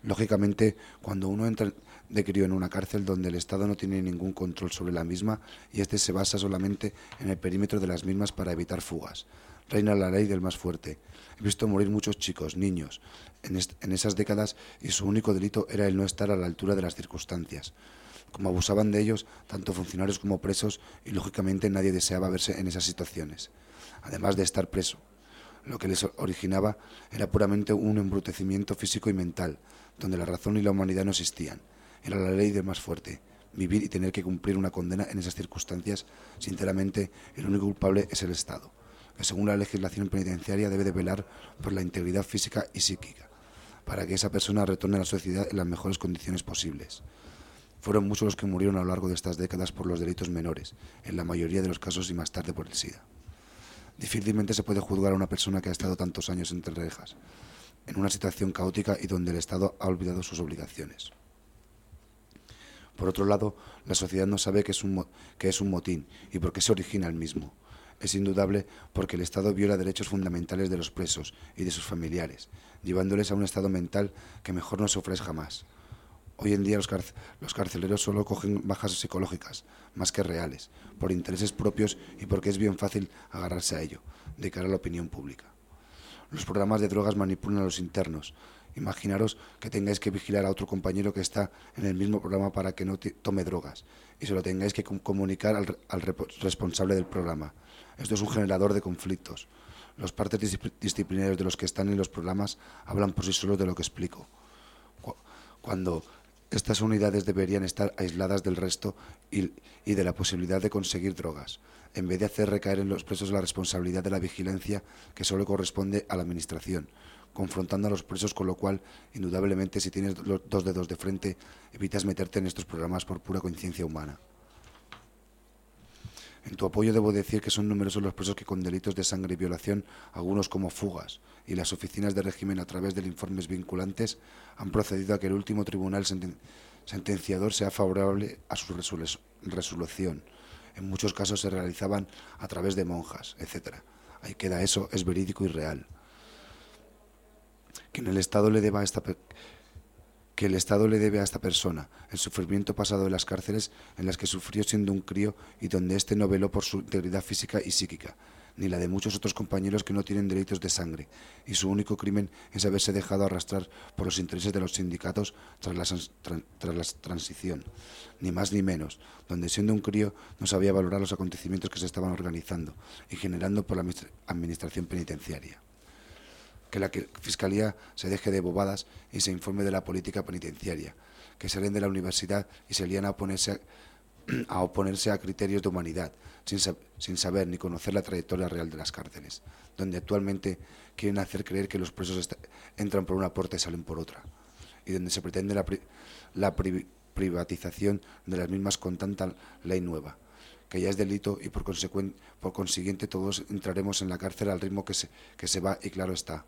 Lógicamente, cuando uno entra de crío en una cárcel donde el Estado no tiene ningún control sobre la misma y este se basa solamente en el perímetro de las mismas para evitar fugas, reina la ley del más fuerte. He visto morir muchos chicos, niños, en, en esas décadas y su único delito era el no estar a la altura de las circunstancias. Como abusaban de ellos, tanto funcionarios como presos, y lógicamente nadie deseaba verse en esas situaciones, además de estar preso. Lo que les originaba era puramente un embrutecimiento físico y mental, donde la razón y la humanidad no existían. Era la ley del más fuerte. Vivir y tener que cumplir una condena en esas circunstancias, sinceramente, el único culpable es el Estado, que según la legislación penitenciaria debe de velar por la integridad física y psíquica, para que esa persona retorne a la sociedad en las mejores condiciones posibles. Fueron muchos los que murieron a lo largo de estas décadas por los delitos menores, en la mayoría de los casos y más tarde por el SIDA. Difícilmente se puede juzgar a una persona que ha estado tantos años entre rejas, en una situación caótica y donde el Estado ha olvidado sus obligaciones. Por otro lado, la sociedad no sabe qué es un, es un motín y por qué se origina el mismo. Es indudable porque el Estado viola derechos fundamentales de los presos y de sus familiares, llevándoles a un estado mental que mejor no sufres jamás. Hoy en día los, los, carceleros solo cogen bajas psicológicas, más que reales, por intereses propios y porque es bien fácil agarrarse a ello, de cara a la opinión pública. Los programas de drogas manipulan a los internos. Imaginaros que tengáis que vigilar a otro compañero que está en el mismo programa para que no tome drogas y se lo tengáis que comunicar al, responsable del programa. Esto es un generador de conflictos. Los partes disciplinarios de los que están en los programas hablan por sí solos de lo que explico. Cuando estas unidades deberían estar aisladas del resto y, de la posibilidad de conseguir drogas, en vez de hacer recaer en los presos la responsabilidad de la vigilancia que solo corresponde a la Administración, confrontando a los presos, con lo cual, indudablemente, si tienes los dos dedos de frente, evitas meterte en estos programas por pura conciencia humana. En tu apoyo debo decir que son numerosos los presos que con delitos de sangre y violación, algunos como fugas, y las oficinas de régimen a través de informes vinculantes han procedido a que el último tribunal senten sentenciador sea favorable a su resolución. En muchos casos se realizaban a través de monjas, etc. Ahí queda eso, es verídico y real. Que el Estado le debe a esta persona, el sufrimiento pasado de las cárceles en las que sufrió siendo un crío y donde éste no veló por su integridad física y psíquica, ni la de muchos otros compañeros que no tienen delitos de sangre, y su único crimen es haberse dejado arrastrar por los intereses de los sindicatos tras la transición, ni más ni menos, donde siendo un crío no sabía valorar los acontecimientos que se estaban organizando y generando por la administración penitenciaria que la Fiscalía se deje de bobadas y se informe de la política penitenciaria, que salen de la universidad y se lían a oponerse a, [CLEARS THROAT] oponerse a criterios de humanidad, sin, sin, saber ni conocer la trayectoria real de las cárceles, donde actualmente quieren hacer creer que los presos entran por una puerta y salen por otra, y donde se pretende la pri privatización de las mismas con tanta ley nueva, que ya es delito y por, por consiguiente todos entraremos en la cárcel al ritmo que se, que se va y claro está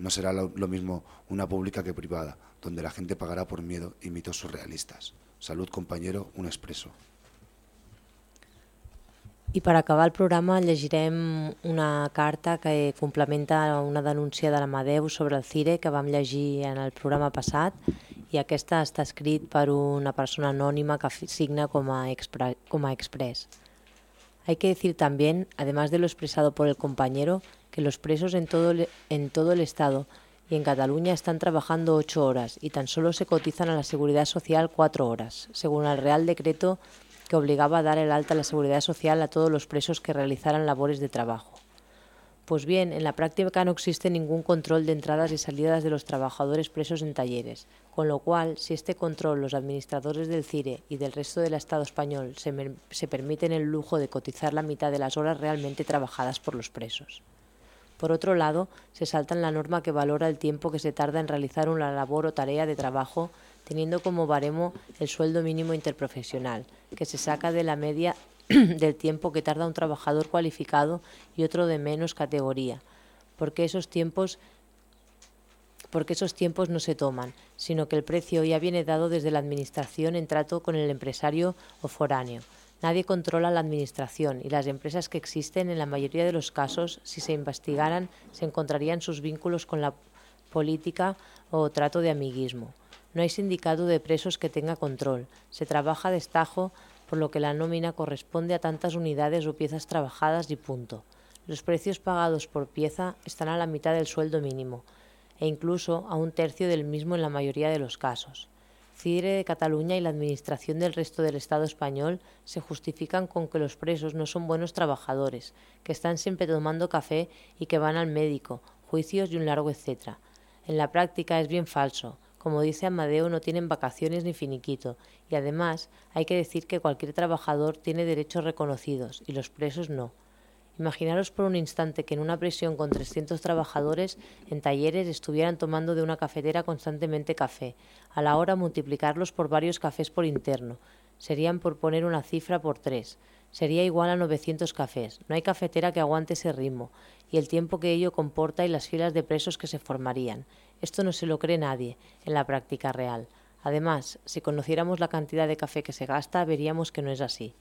no será lo, lo, mismo una pública que privada, donde la gente pagará por miedo y mitos surrealistas. Salud, compañero, un expreso. I per acabar el programa llegirem una carta que complementa una denúncia de l'Amadeu sobre el CIRE que vam llegir en el programa passat i aquesta està escrit per una persona anònima que signa com a, expre com a express. Hay que decir también, además de lo expresado por el compañero, que los presos en todo, el, en todo el Estado y en Cataluña están trabajando ocho horas y tan solo se cotizan a la Seguridad Social cuatro horas, según el Real Decreto que obligaba a dar el alta a la Seguridad Social a todos los presos que realizaran labores de trabajo. Pues bien, en la práctica no existe ningún control de entradas y salidas de los trabajadores presos en talleres, con lo cual, si este control los administradores del CIRE y del resto del Estado español se, permiten el lujo de cotizar la mitad de las horas realmente trabajadas por los presos. Por otro lado, se salta en la norma que valora el tiempo que se tarda en realizar una labor o tarea de trabajo, teniendo como baremo el sueldo mínimo interprofesional, que se saca de la media [CLEARS THROAT] del tiempo que tarda un trabajador cualificado y otro de menos categoría, porque esos tiempos porque esos tiempos no se toman, sino que el precio ya viene dado desde la Administración en trato con el empresario o foráneo. Nadie controla la administración y las empresas que existen en la mayoría de los casos, si se investigaran, se encontrarían sus vínculos con la política o trato de amiguismo. No hay sindicato de presos que tenga control. Se trabaja a destajo, por lo que la nómina corresponde a tantas unidades o piezas trabajadas y punto. Los precios pagados por pieza están a la mitad del sueldo mínimo e incluso a un tercio del mismo en la mayoría de los casos. CIDRE de Cataluña y la Administración del resto del Estado español se justifican con que los presos no son buenos trabajadores, que están siempre tomando café y que van al médico, juicios y un largo etcétera. En la práctica es bien falso. Como dice Amadeo, no tienen vacaciones ni finiquito, y además hay que decir que cualquier trabajador tiene derechos reconocidos y los presos no. Imaginaros por un instante que en una prisión con 300 trabajadores en talleres estuvieran tomando de una cafetera constantemente café, a la hora multiplicarlos por varios cafés por interno. Serían por poner una cifra por tres. Sería igual a 900 cafés. No hay cafetera que aguante ese ritmo y el tiempo que ello comporta y las filas de presos que se formarían. Esto no se lo cree nadie en la práctica real. Además, si conociéramos la cantidad de café que se gasta, veríamos que no es así.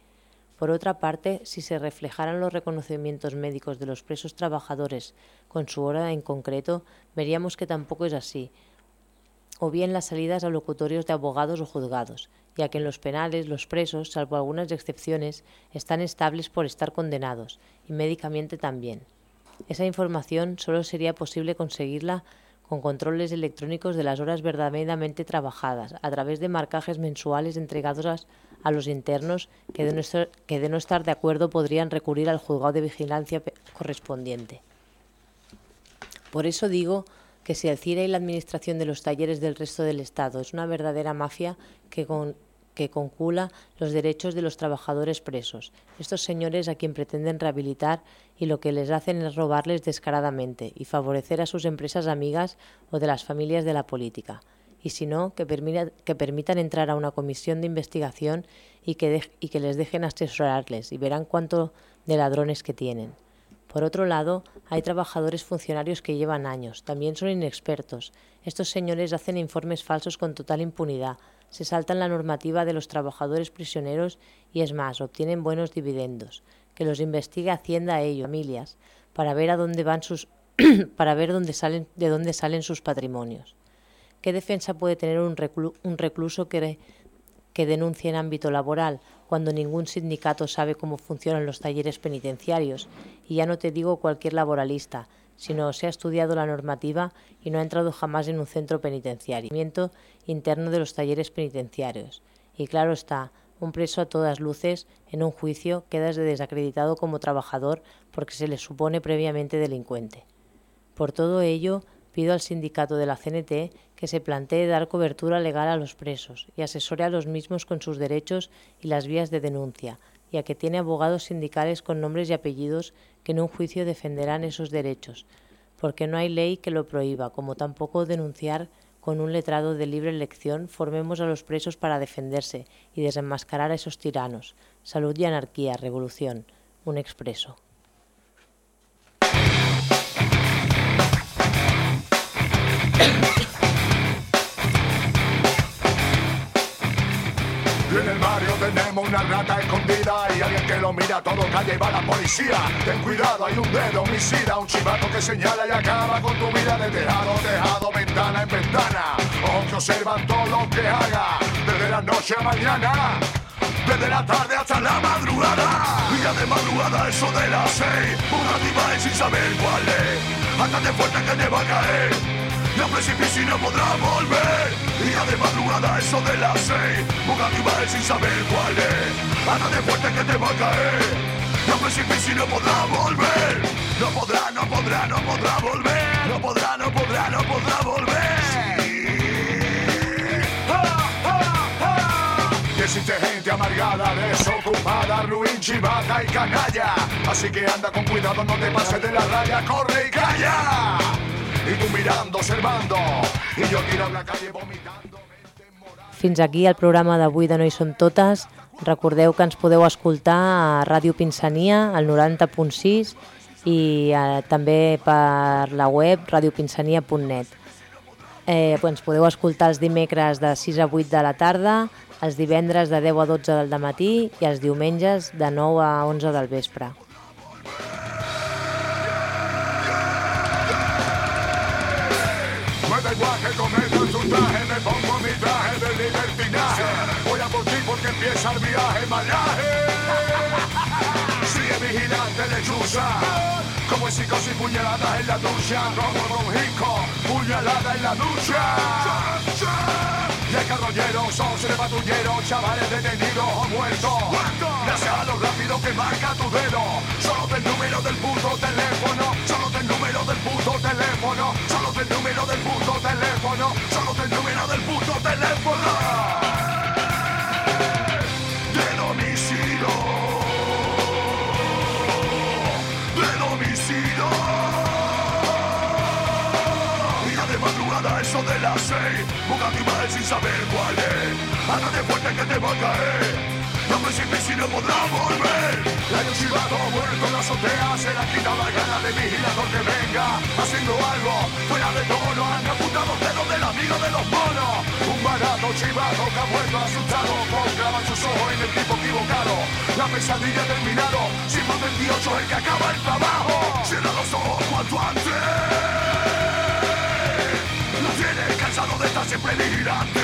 Por otra parte, si se reflejaran los reconocimientos médicos de los presos trabajadores con su hora en concreto, veríamos que tampoco es así, o bien las salidas a locutorios de abogados o juzgados, ya que en los penales los presos, salvo algunas excepciones, están estables por estar condenados, y médicamente también. Esa información solo sería posible conseguirla con controles electrónicos de las horas verdaderamente trabajadas, a través de marcajes mensuales entregados a, los internos que de, no estar, de de acuerdo podrían recurrir al juzgado de vigilancia correspondiente. Por eso digo que si el CIRE y la administración de los talleres del resto del Estado es una verdadera mafia que, con, que concula los derechos de los trabajadores presos, estos señores a quien pretenden rehabilitar y lo que les hacen es robarles descaradamente y favorecer a sus empresas amigas o de las familias de la política y si no, que, permita, que, permitan entrar a una comisión de investigación y que, y que les dejen asesorarles y verán cuánto de ladrones que tienen. Por otro lado, hay trabajadores funcionarios que llevan años, también son inexpertos. Estos señores hacen informes falsos con total impunidad, se saltan la normativa de los trabajadores prisioneros y es más, obtienen buenos dividendos. Que los investigue Hacienda a ellos, familias, para ver a dónde van sus [CLEARS THROAT] para ver dónde salen, de dónde salen sus patrimonios. ¿Qué defensa puede tener un recluso que, que denuncie en ámbito laboral cuando ningún sindicato sabe cómo funcionan los talleres penitenciarios? Y ya no te digo cualquier laboralista, sino se ha estudiado la normativa y no ha entrado jamás en un centro penitenciario, interno de los talleres penitenciarios. Y claro está, un preso a todas luces en un juicio queda desacreditado como trabajador porque se le supone previamente delincuente. Por todo ello, pido al sindicato de la CNT que se plantee dar cobertura legal a los presos y asesore a los mismos con sus derechos y las vías de denuncia, ya que tiene abogados sindicales con nombres y apellidos que en un juicio defenderán esos derechos, porque no hay ley que lo prohíba, como tampoco denunciar con un letrado de libre elección formemos a los presos para defenderse y desenmascarar a esos tiranos. Salud y anarquía, revolución. Un expreso. Tenemos una rata escondida y alguien que lo mira todo calle y va la policía. Ten cuidado, hay un dedo homicida, un chivato que señala y acaba con tu vida de tejado, tejado, ventana en ventana. Ojos que observan todo lo que haga, desde la noche a mañana. Desde la tarde hasta la madrugada ya de madrugada eso de las seis Una diva sin saber cuál es Ándate fuerte que te va a caer y no podrá volver. Y ya de madrugada eso de las seis Boca va sin saber cuál es. Ándate fuerte que te va a caer. Y no podrá volver. No podrá, no podrá, no podrá volver. No podrá, no podrá, no podrá volver. Existe gente amargada, desocupada, ruin, chivata y canalla. Así que anda con cuidado, no te pases de la raya, corre y calla i tu mirant, observando, i jo tirant la calle vomitando. Fins aquí el programa d'avui de No hi són totes. Recordeu que ens podeu escoltar a Ràdio Pinsania, al 90.6 i eh, també per la web radiopinsania.net. Eh, ens podeu escoltar els dimecres de 6 a 8 de la tarda, els divendres de 10 a 12 del matí i els diumenges de 9 a 11 del vespre. Que cometan su traje, me pongo mi traje de libertinaje. Voy a por ti porque empieza el viaje, malaje. [LAUGHS] Sigue vigilante lechuza, como el psico sin puñaladas en la ducha, como Don Jico, puñalada en la ducha. Hay carroñeros, son de patrulleros, chavales detenidos o muertos. Gracias a lo rápido que marca tu dedo. Solo del número del puto teléfono. Solo del número del puto teléfono. Solo del número del puto teléfono. Solo del número del puto teléfono. De las seis. Bugatti mal sin saber cuál es. Ándate fuerte que te va a caer. No precipites y no podrá volver. El año chivado muerto en la azotea. Se la quita la gana de vigilador que venga. Haciendo algo fuera de tono. Han apuntado dedos del amigo de los monos. Un barato chivado que ha vuelto asustado. Con clavan sus ojos en el tipo equivocado. La pesadilla ha terminado. Siglo 28 el que acaba el trabajo. Cierra los ojos cuanto antes. De estar siempre vigilante.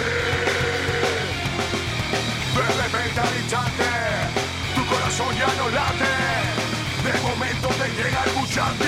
De repente tu corazón ya no late. De momento te llega el buchante